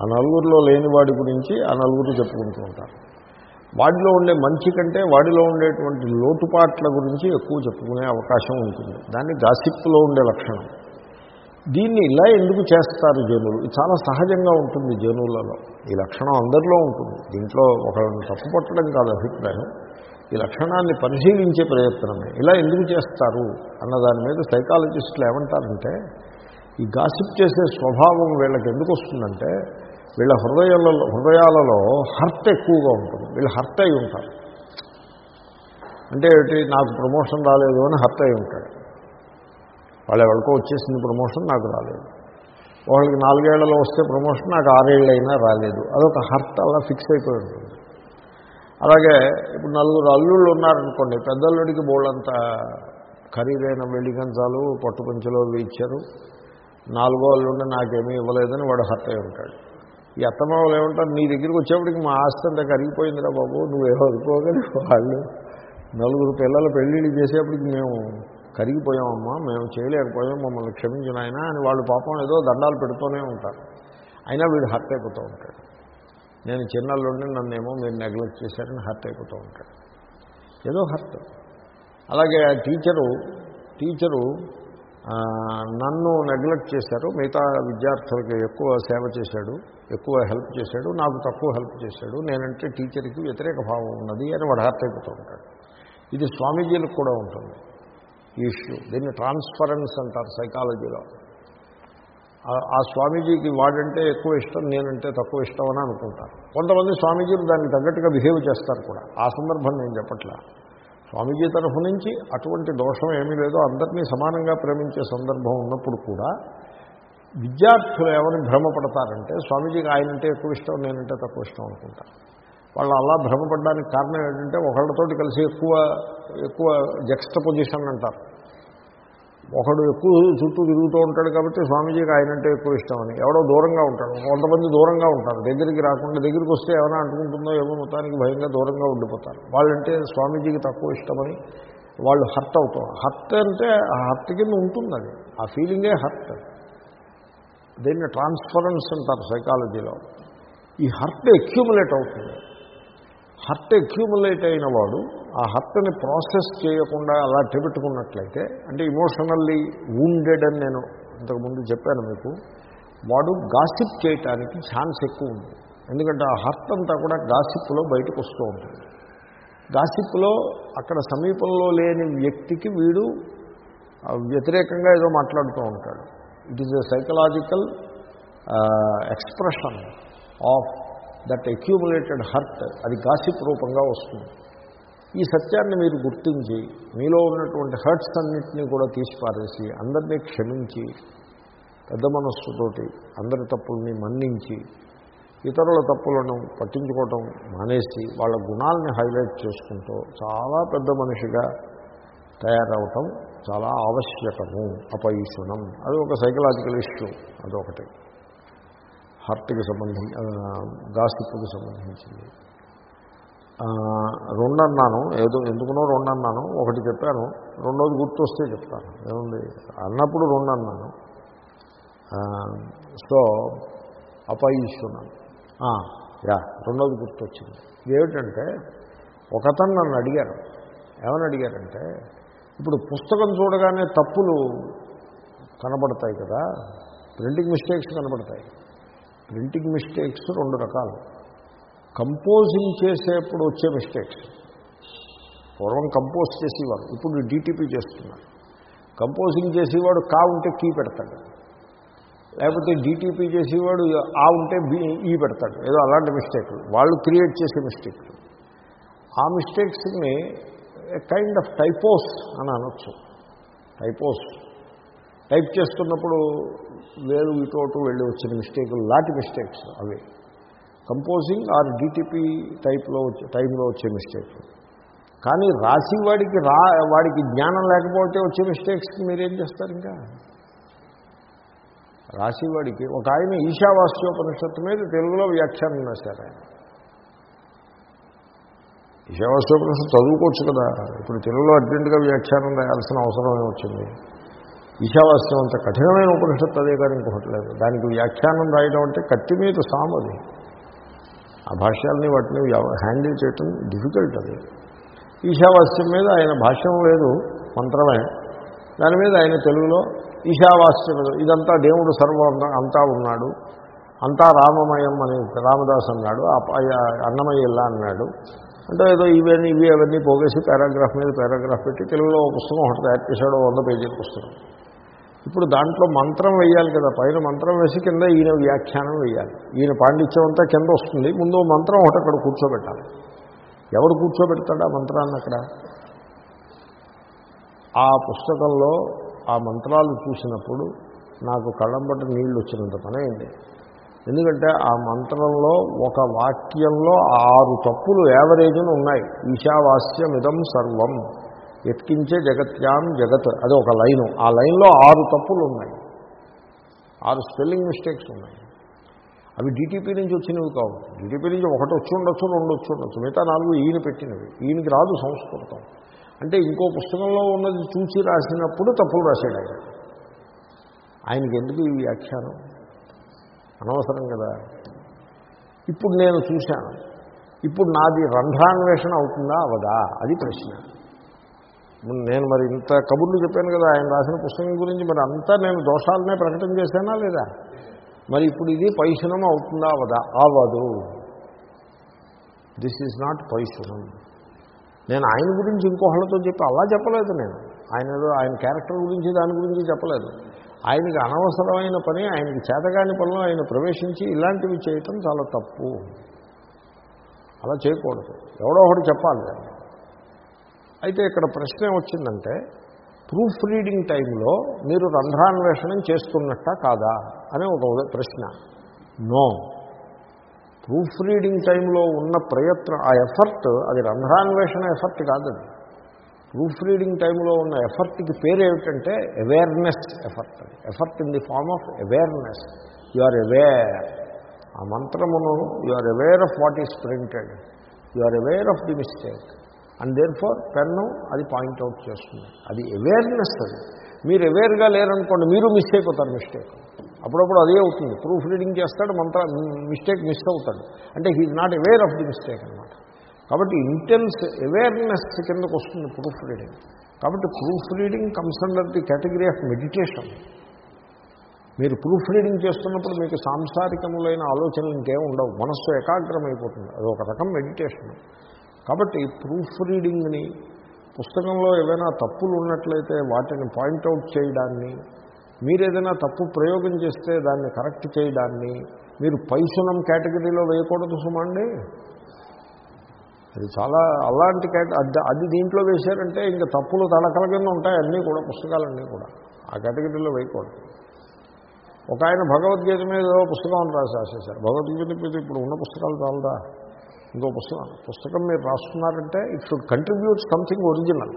ఆ నలుగురిలో లేనివాడి గురించి ఆ నలుగురు చెప్పుకుంటూ ఉంటారు. వాడిలో ఉండే మంచి కంటే వాడిలో ఉండేటువంటి లోటుపాట్ల గురించి ఎక్కువ చెప్పుకునే అవకాశం ఉంటుంది. దాన్ని గాసిప్లో ఉండే లక్షణం. దీన్ని ఇలా ఎందుకు చేస్తారు జనులు? ఇది చాలా సహజంగా ఉంటుంది జనులలో. ఈ లక్షణం అందరిలో ఉంటుంది. దీంట్లో ఒకరిని తప్పుపట్టడం కాదు అభిప్రాయం. ఈ లక్షణాన్ని పరిశీలించే ప్రయత్నమే. ఇలా ఎందుకు చేస్తారు అన్న దాని మీద సైకాలజిస్టులు ఏమంటారంటే ఈ గాసిప్ చేసే స్వభావం వీళ్ళకి ఎందుకు వస్తుందంటే వీళ్ళ హృదయాలలో హృదయాలలో హర్త్ ఎక్కువగా ఉంటుంది. వీళ్ళు హర్త్ అయి ఉంటారు. అంటే ఏమిటి? నాకు ప్రమోషన్ రాలేదు అని హర్త్ అయి ఉంటాడు. వాళ్ళు ఎవరికో వచ్చేసింది ప్రమోషన్ నాకు రాలేదు. వాళ్ళకి నాలుగేళ్ళలో వస్తే ప్రమోషన్ నాకు ఆరేళ్ళు అయినా రాలేదు. అదొక హర్త్ అలా ఫిక్స్ అయిపోయి ఉంటుంది. అలాగే ఇప్పుడు నలుగురు అల్లుళ్ళు ఉన్నారనుకోండి పెద్దల్లుడికి బోళ్ళంత ఖరీదైన వెలిగంచాలు పట్టుపంచులు అవి ఇచ్చారు. నాలుగో అల్లుండి నాకేమీ ఇవ్వలేదని వాడు హర్త్ అయి ఉంటాడు. ఈ అత్తమావులు ఏమంటారు నీ దగ్గరికి వచ్చేప్పటికి మా ఆస్తి అంతా కరిగిపోయిందిరా బాబు నువ్వేమో అనుకోగలి వాళ్ళు నలుగురు పిల్లలు పెళ్ళిళ్ళు చేసేప్పటికి మేము కరిగిపోయామమ్మా మేము చేయలేకపోయాం మమ్మల్ని క్షమించిన ఆయన అని వాళ్ళు పాపం ఏదో దండాలు పెడుతూనే ఉంటారు. అయినా వీడు హర్ట్ అయిపోతూ ఉంటాడు. నేను చిన్నల్లుండి నన్నేమో మీరు నెగ్లెక్ట్ చేశారని హర్ట్ అయిపోతూ ఉంటాడు. ఏదో హర్ట్. అలాగే ఆ టీచరు టీచరు నన్ను నెగ్లెక్ట్ చేశారు. మిగతా విద్యార్థులకి ఎక్కువ సేవ చేశాడు ఎక్కువ హెల్ప్ చేశాడు నాకు తక్కువ హెల్ప్ చేశాడు. నేనంటే టీచర్కి వ్యతిరేక భావం ఉన్నది అని వాడు హర్ట్ అయిపోతూ ఉంటాడు. ఇది స్వామీజీలకు కూడా ఉంటుంది. ఈ ఇష్యూ దీన్ని ట్రాన్స్ఫరెన్స్ అంటారు సైకాలజీలో ఆ- స్వామీజీకి వాడంటే ఎక్కువ ఇష్టం నేనంటే తక్కువ ఇష్టం అని అనుకుంటారు. కొంతమంది స్వామీజీలు దానికి తగ్గట్టుగా బిహేవ్ చేస్తారు కూడా. ఆ సందర్భం నేను చెప్పట్లా. స్వామీజీ తరఫు నుంచి అటువంటి దోషం ఏమీ లేదో. అందరినీ సమానంగా ప్రేమించే సందర్భం ఉన్నప్పుడు కూడా విద్యార్థులు ఏమని భ్రమపడతారంటే స్వామీజీకి ఆయనంటే ఎక్కువ ఇష్టం నేనంటే తక్కువ ఇష్టం అనుకుంటారు వాళ్ళు అలా భ్రమపడడానికి కారణం ఏంటంటే ఒకళ్ళతోటి కలిసి ఎక్కువ ఎక్కువ జక్స్ట పొజిషన్ అంటారు. ఒకడు ఎక్కువ చుట్టూ తిరుగుతూ ఉంటాడు కాబట్టి స్వామీజీకి ఆయనంటే ఎక్కువ ఇష్టం అని ఎవడో దూరంగా ఉంటాడు. కొంతమంది దూరంగా ఉంటారు. దగ్గరికి రాకుండా దగ్గరికి వస్తే ఏమైనా అంటుకుంటుందో ఏమో మొత్తానికి భయంగా దూరంగా ఉండిపోతారు. వాళ్ళంటే స్వామీజీకి తక్కువ ఇష్టమని వాళ్ళు హర్ట్ అవుతారు హర్ట్ అంటే ఆ హర్ట్ కింద ఉంటుంది అది ఆ ఫీలింగే హర్ట్. దీన్ని ట్రాన్స్ఫరెన్స్ అంటారు సైకాలజీలో ఈ హర్ట్ అక్యూములేట్ అవుతుంది. హర్ట్ అక్యూములేట్ అయిన వాడు ఆ హర్ట్ని ప్రాసెస్ చేయకుండా అలా పెట్టుకున్నట్లయితే అంటే ఇమోషనల్లీ వూండెడ్ అని నేను ఇంతకుముందు చెప్పాను మీకు వాడు గాసిప్ చేయటానికి ఛాన్స్ ఎక్కువ ఉంది. ఎందుకంటే ఆ హర్ట్ అంతా కూడా గాసిప్లో బయటకు వస్తూ ఉంటుంది. గాసిప్లో అక్కడ సమీపంలో లేని వ్యక్తికి వీడు వ్యతిరేకంగా ఏదో మాట్లాడుతూ ఉంటాడు. It is a psychological expression of that accumulated hurt అది గాసిప్ రూపంగా వస్తుంది. ఈ సత్యాన్ని మీరు గుర్తించి మీలో ఉన్నటువంటి హర్ట్స్ అన్నింటినీ కూడా తీసిపారేసి అందరినీ క్షమించి పెద్ద మనస్సుతోటి అందరి తప్పుల్ని మన్నించి ఇతరుల తప్పులను పట్టించుకోవటం మానేసి వాళ్ళ గుణాలని హైలైట్ చేసుకుంటూ చాలా పెద్ద మనిషిగా తయారవటం చాలా ఆవశ్యకము అపయుషణం అది ఒక సైకలాజికల్ ఇష్యూ అదొకటి. హార్ట్కి సంబంధించి గాసిప్కి సంబంధించింది. రెండు అన్నాను ఏదో ఎందుకునో రెండు అన్నాను ఒకటి చెప్పాను రెండోది గుర్తొస్తే చెప్తాను. ఏముంది? అన్నప్పుడు రెండు అన్నాను సో అపాయిస్తున్నాను యా రెండోది గుర్తొచ్చింది. ఏమిటంటే ఒకతను నన్ను అడిగారు. ఏమని అడిగారంటే ఇప్పుడు పుస్తకం చూడగానే తప్పులు కనబడతాయి కదా ప్రింటింగ్ మిస్టేక్స్ కనబడతాయి. ప్రింటింగ్ మిస్టేక్స్ రెండు రకాలు. కంపోజింగ్ చేసేప్పుడు వచ్చే మిస్టేక్స్. పూర్వం కంపోజ్ చేసేవారు. ఇప్పుడు డిటిపి చేస్తున్నారు కంపోజింగ్ చేసేవాడు కా ఉంటే కీ పెడతాడు. లేకపోతే డిటిపి చేసేవాడు ఆ ఉంటే బి ఈ పెడతాడు. ఏదో అలాంటి మిస్టేక్లు. వాళ్ళు క్రియేట్ చేసే మిస్టేక్లు. ఆ మిస్టేక్స్ని కైండ్ ఆఫ్ టైపోస్ అని అనొచ్చు. టైపోస్. టైప్ చేస్తున్నప్పుడు వేరు ఇటోటు వెళ్ళి వచ్చిన మిస్టేకులు లాంటి మిస్టేక్స్ అవి. కంపోజింగ్ ఆర్ డిటిపి టైప్లో వచ్చే టైంలో వచ్చే మిస్టేక్స్. కానీ రాసి వాడికి రా వాడికి జ్ఞానం లేకపోతే వచ్చే మిస్టేక్స్కి మీరేం చేస్తారు ఇంకా? రాసేవాడికి ఒక ఆయన ఈశావాస్యోపనిషత్తు మీద తెలుగులో వ్యాఖ్యానం రాశారు ఆయన. ఈశావాస్యోపనిషత్తు చదువుకోవచ్చు కదా. ఇప్పుడు తెలుగులో అర్జెంటుగా వ్యాఖ్యానం రాయాల్సిన అవసరం వచ్చింది ఈశావాస్యం అంత కఠినమైన ఉపనిషత్తు అదే కానీ ఇంకొకటి లేదు. దానికి వ్యాఖ్యానం రాయడం అంటే కత్తి మీద సామది ఆ భాష్యాలని వాటిని హ్యాండిల్ చేయటం డిఫికల్ట్ అది. ఈశావాస్యం మీద ఆయన భాష్యం లేదు మంత్రమే. దాని మీద ఆయన తెలుగులో ఈశావాస్యం ఇదంతా దేవుడు సర్వం అంతా ఉన్నాడు. అంతా రామమయం అని రామదాస్ అన్నాడు అన్నమయ్య ఇలా అన్నాడు. అంటే ఏదో ఇవన్నీ ఇవి అవన్నీ పోగేసి పారాగ్రాఫ్ మీద పారాగ్రాఫ్ పెట్టి తెలుగులో ఒక పుస్తకం ఒకటి తయారు చేశాడు వంద పేజీల పుస్తకం. ఇప్పుడు దాంట్లో మంత్రం వేయాలి కదా పైన మంత్రం వేసి కింద ఈయన వ్యాఖ్యానం వేయాలి. ఈయన పాండిత్యం అంతా కింద వస్తుంది ముందు మంత్రం ఒకటి అక్కడ కూర్చోబెట్టాలి. ఎవడు కూర్చోబెడతాడు ఆ మంత్రాన్ని అక్కడ? ఆ పుస్తకంలో ఆ మంత్రాలు చూసినప్పుడు నాకు కళ్ళంబట్టి నీళ్ళు వచ్చినంత పని అయింది. ఎందుకంటే ఆ మంత్రంలో ఒక వాక్యంలో ఆరు తప్పులు యావరేజ్ను ఉన్నాయి. ఈశావాస్యమిదం సర్వం. ఎత్కించే జగత్యాం జగత్. అది ఒక లైను. ఆ లైన్లో ఆరు తప్పులు ఉన్నాయి. ఆరు స్పెల్లింగ్ మిస్టేక్స్ ఉన్నాయి. అవి డీటీపీ నుంచి వచ్చినవి కావు. డీటీపీ నుంచి ఒకటి వచ్చి ఉండొచ్చు రెండు వచ్చి ఉండొచ్చు. మిగతా నాలుగు ఈయన పెట్టినవి. ఈయనకి రాదు సంస్కృతం. అంటే ఇంకో పుస్తకంలో ఉన్నది చూసి రాసినప్పుడు తప్పులు రాశాడు ఆయన. ఆయనకి ఎందుకు ఈ వ్యాఖ్యానం? అనవసరం కదా. ఇప్పుడు నేను చూశాను. ఇప్పుడు నాది రంధ్రాన్వేషణ అవుతుందా? అవదా? అది ప్రశ్న. నేను మరి ఇంత కబుర్లు చెప్పాను కదా ఆయన రాసిన పుస్తకం గురించి మరి అంతా నేను దోషాలనే ప్రకటన చేశానా లేదా? మరి ఇప్పుడు ఇది పైశునం అవుతుందా? అవదా? అవదు. దిస్ ఈజ్ నాట్ పైశునం. నేను ఆయన గురించి ఇంకోహళ్ళతో చెప్పి అలా చెప్పలేదు నేను. ఆయన ఏదో ఆయన క్యారెక్టర్ గురించి దాని గురించి చెప్పలేదు. ఆయనకి అనవసరమైన పని ఆయనకి చేతగాని పనులు ఆయన ప్రవేశించి ఇలాంటివి చేయటం చాలా తప్పు. అలా చేయకూడదు. ఎవడో ఒకటి చెప్పాలి అయితే ఇక్కడ ప్రశ్న వచ్చిందంటే ప్రూఫ్ రీడింగ్ టైంలో మీరు రంధ్రాన్వేషణం చేస్తున్నట్ట కాదా అనే ఒక ప్రశ్న. నో. ప్రూఫ్ రీడింగ్ టైంలో ఉన్న ప్రయత్నం ఆ ఎఫర్ట్ అది రంధ్రాన్వేషణ ఎఫర్ట్ కాదు అది ప్రూఫ్ రీడింగ్ టైంలో ఉన్న ఎఫర్ట్కి పేరు ఏమిటంటే awareness effort. Effort in the form of awareness. You are aware. ఆ మంత్రమును you are aware of what is printed. You are aware of the mistake. And therefore pen అది పాయింట్అవుట్ చేస్తుంది. అది అవేర్నెస్ అది. మీరు అవేర్గా లేరనుకోండి మీరు మిస్టేక్ అవుతారు మిస్టేక్. అప్పుడప్పుడు అదే అవుతుంది. ప్రూఫ్ రీడింగ్ చేస్తాడు మంత్ర మిస్టేక్ మిస్ అవుతాడు. అంటే he is not aware of the mistake అనమాట కాబట్టి ఇంటెన్స్ అవేర్నెస్ కిందకు వస్తుంది ప్రూఫ్ రీడింగ్ కాబట్టి proofreading comes under the category of meditation మీరు ప్రూఫ్ రీడింగ్ చేస్తున్నప్పుడు మీకు సాంసారికములైన ఆలోచనలు ఇంకేం ఉండవు. మనస్సు ఏకాగ్రమైపోతుంది. అది ఒక రకం మెడిటేషన్ కాబట్టి ప్రూఫ్ రీడింగ్ని పుస్తకంలో ఏవైనా తప్పులు ఉన్నట్లయితే వాటిని పాయింట్అవుట్ చేయడాన్ని మీరు ఏదైనా తప్పు ప్రయోగం చేస్తే దాన్ని కరెక్ట్ చేయడాన్ని మీరు పైసునం కేటగిరీలో వేయకూడదు సుమండి. అది చాలా అలాంటి కేట అది అది దీంట్లో వేశారంటే ఇంకా తప్పులు తడకల కింద ఉంటాయి అన్నీ కూడా పుస్తకాలన్నీ కూడా. ఆ కేటగిరీలో వేయకూడదు. ఒక ఆయన భగవద్గీత మీద పుస్తకం రాసి రాసేశారు. భగవద్గీత మీద ఇప్పుడు ఉన్న పుస్తకాలు చాలదా? ఇంకో పుస్తకం పుస్తకం మీరు రాస్తున్నారంటే it should contribute something original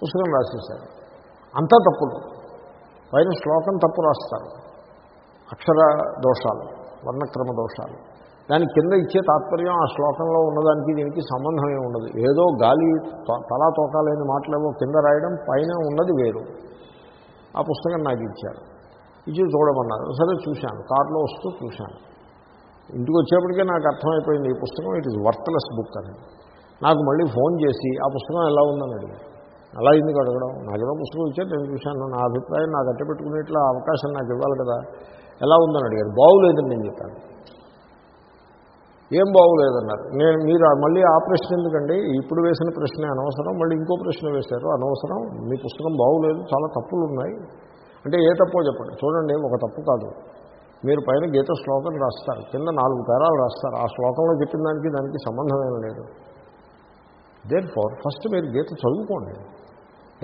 పుస్తకం రాసేశారు. అంతా తప్పులు. పైన శ్లోకం తప్పు రాస్తారు. అక్షర దోషాలు వర్ణక్రమ దోషాలు. దాని కింద ఇచ్చే తాత్పర్యం ఆ శ్లోకంలో ఉన్నదానికి దీనికి సంబంధం ఉండదు. ఏదో గాలి తలా తోకాలేని మాట్లాడవో కింద రాయడం పైన ఉన్నది వేరు. ఆ పుస్తకం నాకు ఇచ్చారు. ఇచ్చి చూడమన్నారు. సరే చూశాను. కారులో వస్తూ చూశాను. ఇంటికి వచ్చేప్పటికే నాకు అర్థమైపోయింది ఈ పుస్తకం. ఇట్ ఇస్ వర్త్లెస్ బుక్ అని. నాకు మళ్ళీ ఫోన్ చేసి ఆ పుస్తకం ఎలా ఉందని అడిగాను అలా ఎందుకు అడగడం? నాకేదో పుస్తకం ఇచ్చారు. నేను చూశాను. నా అభిప్రాయం నాకు అట్టపెట్టుకునేట్లా అవకాశం నాకు ఇవ్వాలి కదా. ఎలా ఉందని అడిగారు. బాగులేదని నేను చెప్పాను. ఏం బాగోలేదన్నారు. నేను మీరు మళ్ళీ ఆ ప్రశ్న ఎందుకండి? ఇప్పుడు వేసిన ప్రశ్నే అనవసరం మళ్ళీ ఇంకో ప్రశ్న వేశారు అనవసరం. మీ పుస్తకం బాగోలేదు చాలా తప్పులు ఉన్నాయి అంటే ఏ తప్పో చెప్పండి. చూడండి ఒక తప్పు కాదు. మీరు పైన గీత శ్లోకం రాస్తారు కింద నాలుగు పేరాలు రాస్తారు. ఆ శ్లోకంలో చెప్పిన దానికి దానికి సంబంధం లేదు. దేర్ ఫార్ ఫస్ట్ మీరు గీత చదువుకోండి.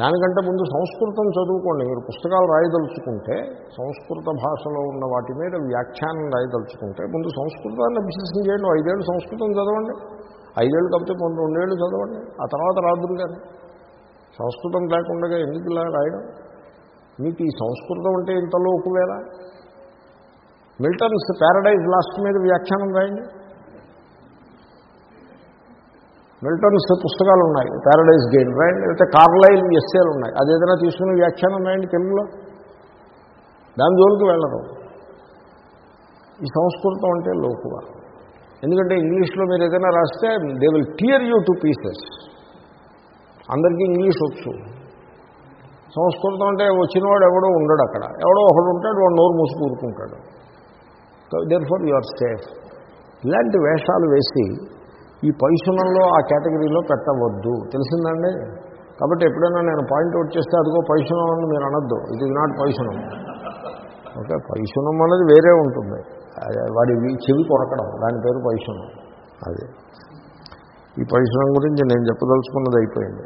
దానికంటే ముందు సంస్కృతం చదువుకోండి. మీరు పుస్తకాలు రాయదలుచుకుంటే సంస్కృత భాషలో ఉన్న వాటి మీద వ్యాఖ్యానం రాయదలుచుకుంటే ముందు సంస్కృతాన్ని అభ్యసనం చేయండి. ఐదేళ్ళు సంస్కృతం చదవండి. ఐదేళ్ళు కాబట్టి ముందు రెండేళ్ళు చదవండి. ఆ తర్వాత రాదురు కానీ సంస్కృతం లేకుండా ఎందుకు ఇలా రాయడం? మీకు ఈ సంస్కృతం అంటే ఇంతలో ఒకవేళ మిల్టన్స్ ప్యారడైజ్ లాస్ట్ మీద వ్యాఖ్యానం రాయండి. మిల్టన్స్ పుస్తకాలు ఉన్నాయి ప్యారడైజ్ గేమ్ రాయండి లేకపోతే కార్లైల్ ఎస్ఏలు ఉన్నాయి. అది ఏదైనా తీసుకుని వ్యాఖ్యానం రాయండి తెలుగులో దాని జోలికి వెళ్ళరు. ఈ సంస్కృతం అంటే లోకువ. ఎందుకంటే ఇంగ్లీష్లో మీరు ఏదైనా రాస్తే they will tear you to pieces అందరికీ ఇంగ్లీష్ వచ్చు. సంస్కృతం అంటే వచ్చినవాడు ఎవడో ఉండడు అక్కడ. ఎవడో ఒకడు ఉంటాడు వాడు నోరు మూసి కూరుకుంటాడు. Therefore you are safe ఇలాంటి వేషాలు వేసి ఈ పైశునంలో ఆ కేటగిరీలో పెట్టవద్దు. తెలిసిందండి? కాబట్టి ఎప్పుడైనా నేను పాయింట్అవుట్ చేస్తే అదిగో పైశునం అని మీరు అనొద్దు. ఇట్ ఈజ్ నాట్ పైశునం ఓకే పైశునం అనేది వేరే ఉంటుంది. అదే వాడి చెవి కొరకడం దాని పేరు పైశునం అది. ఈ పైశునం గురించి నేను చెప్పదలుచుకున్నది అయిపోయింది.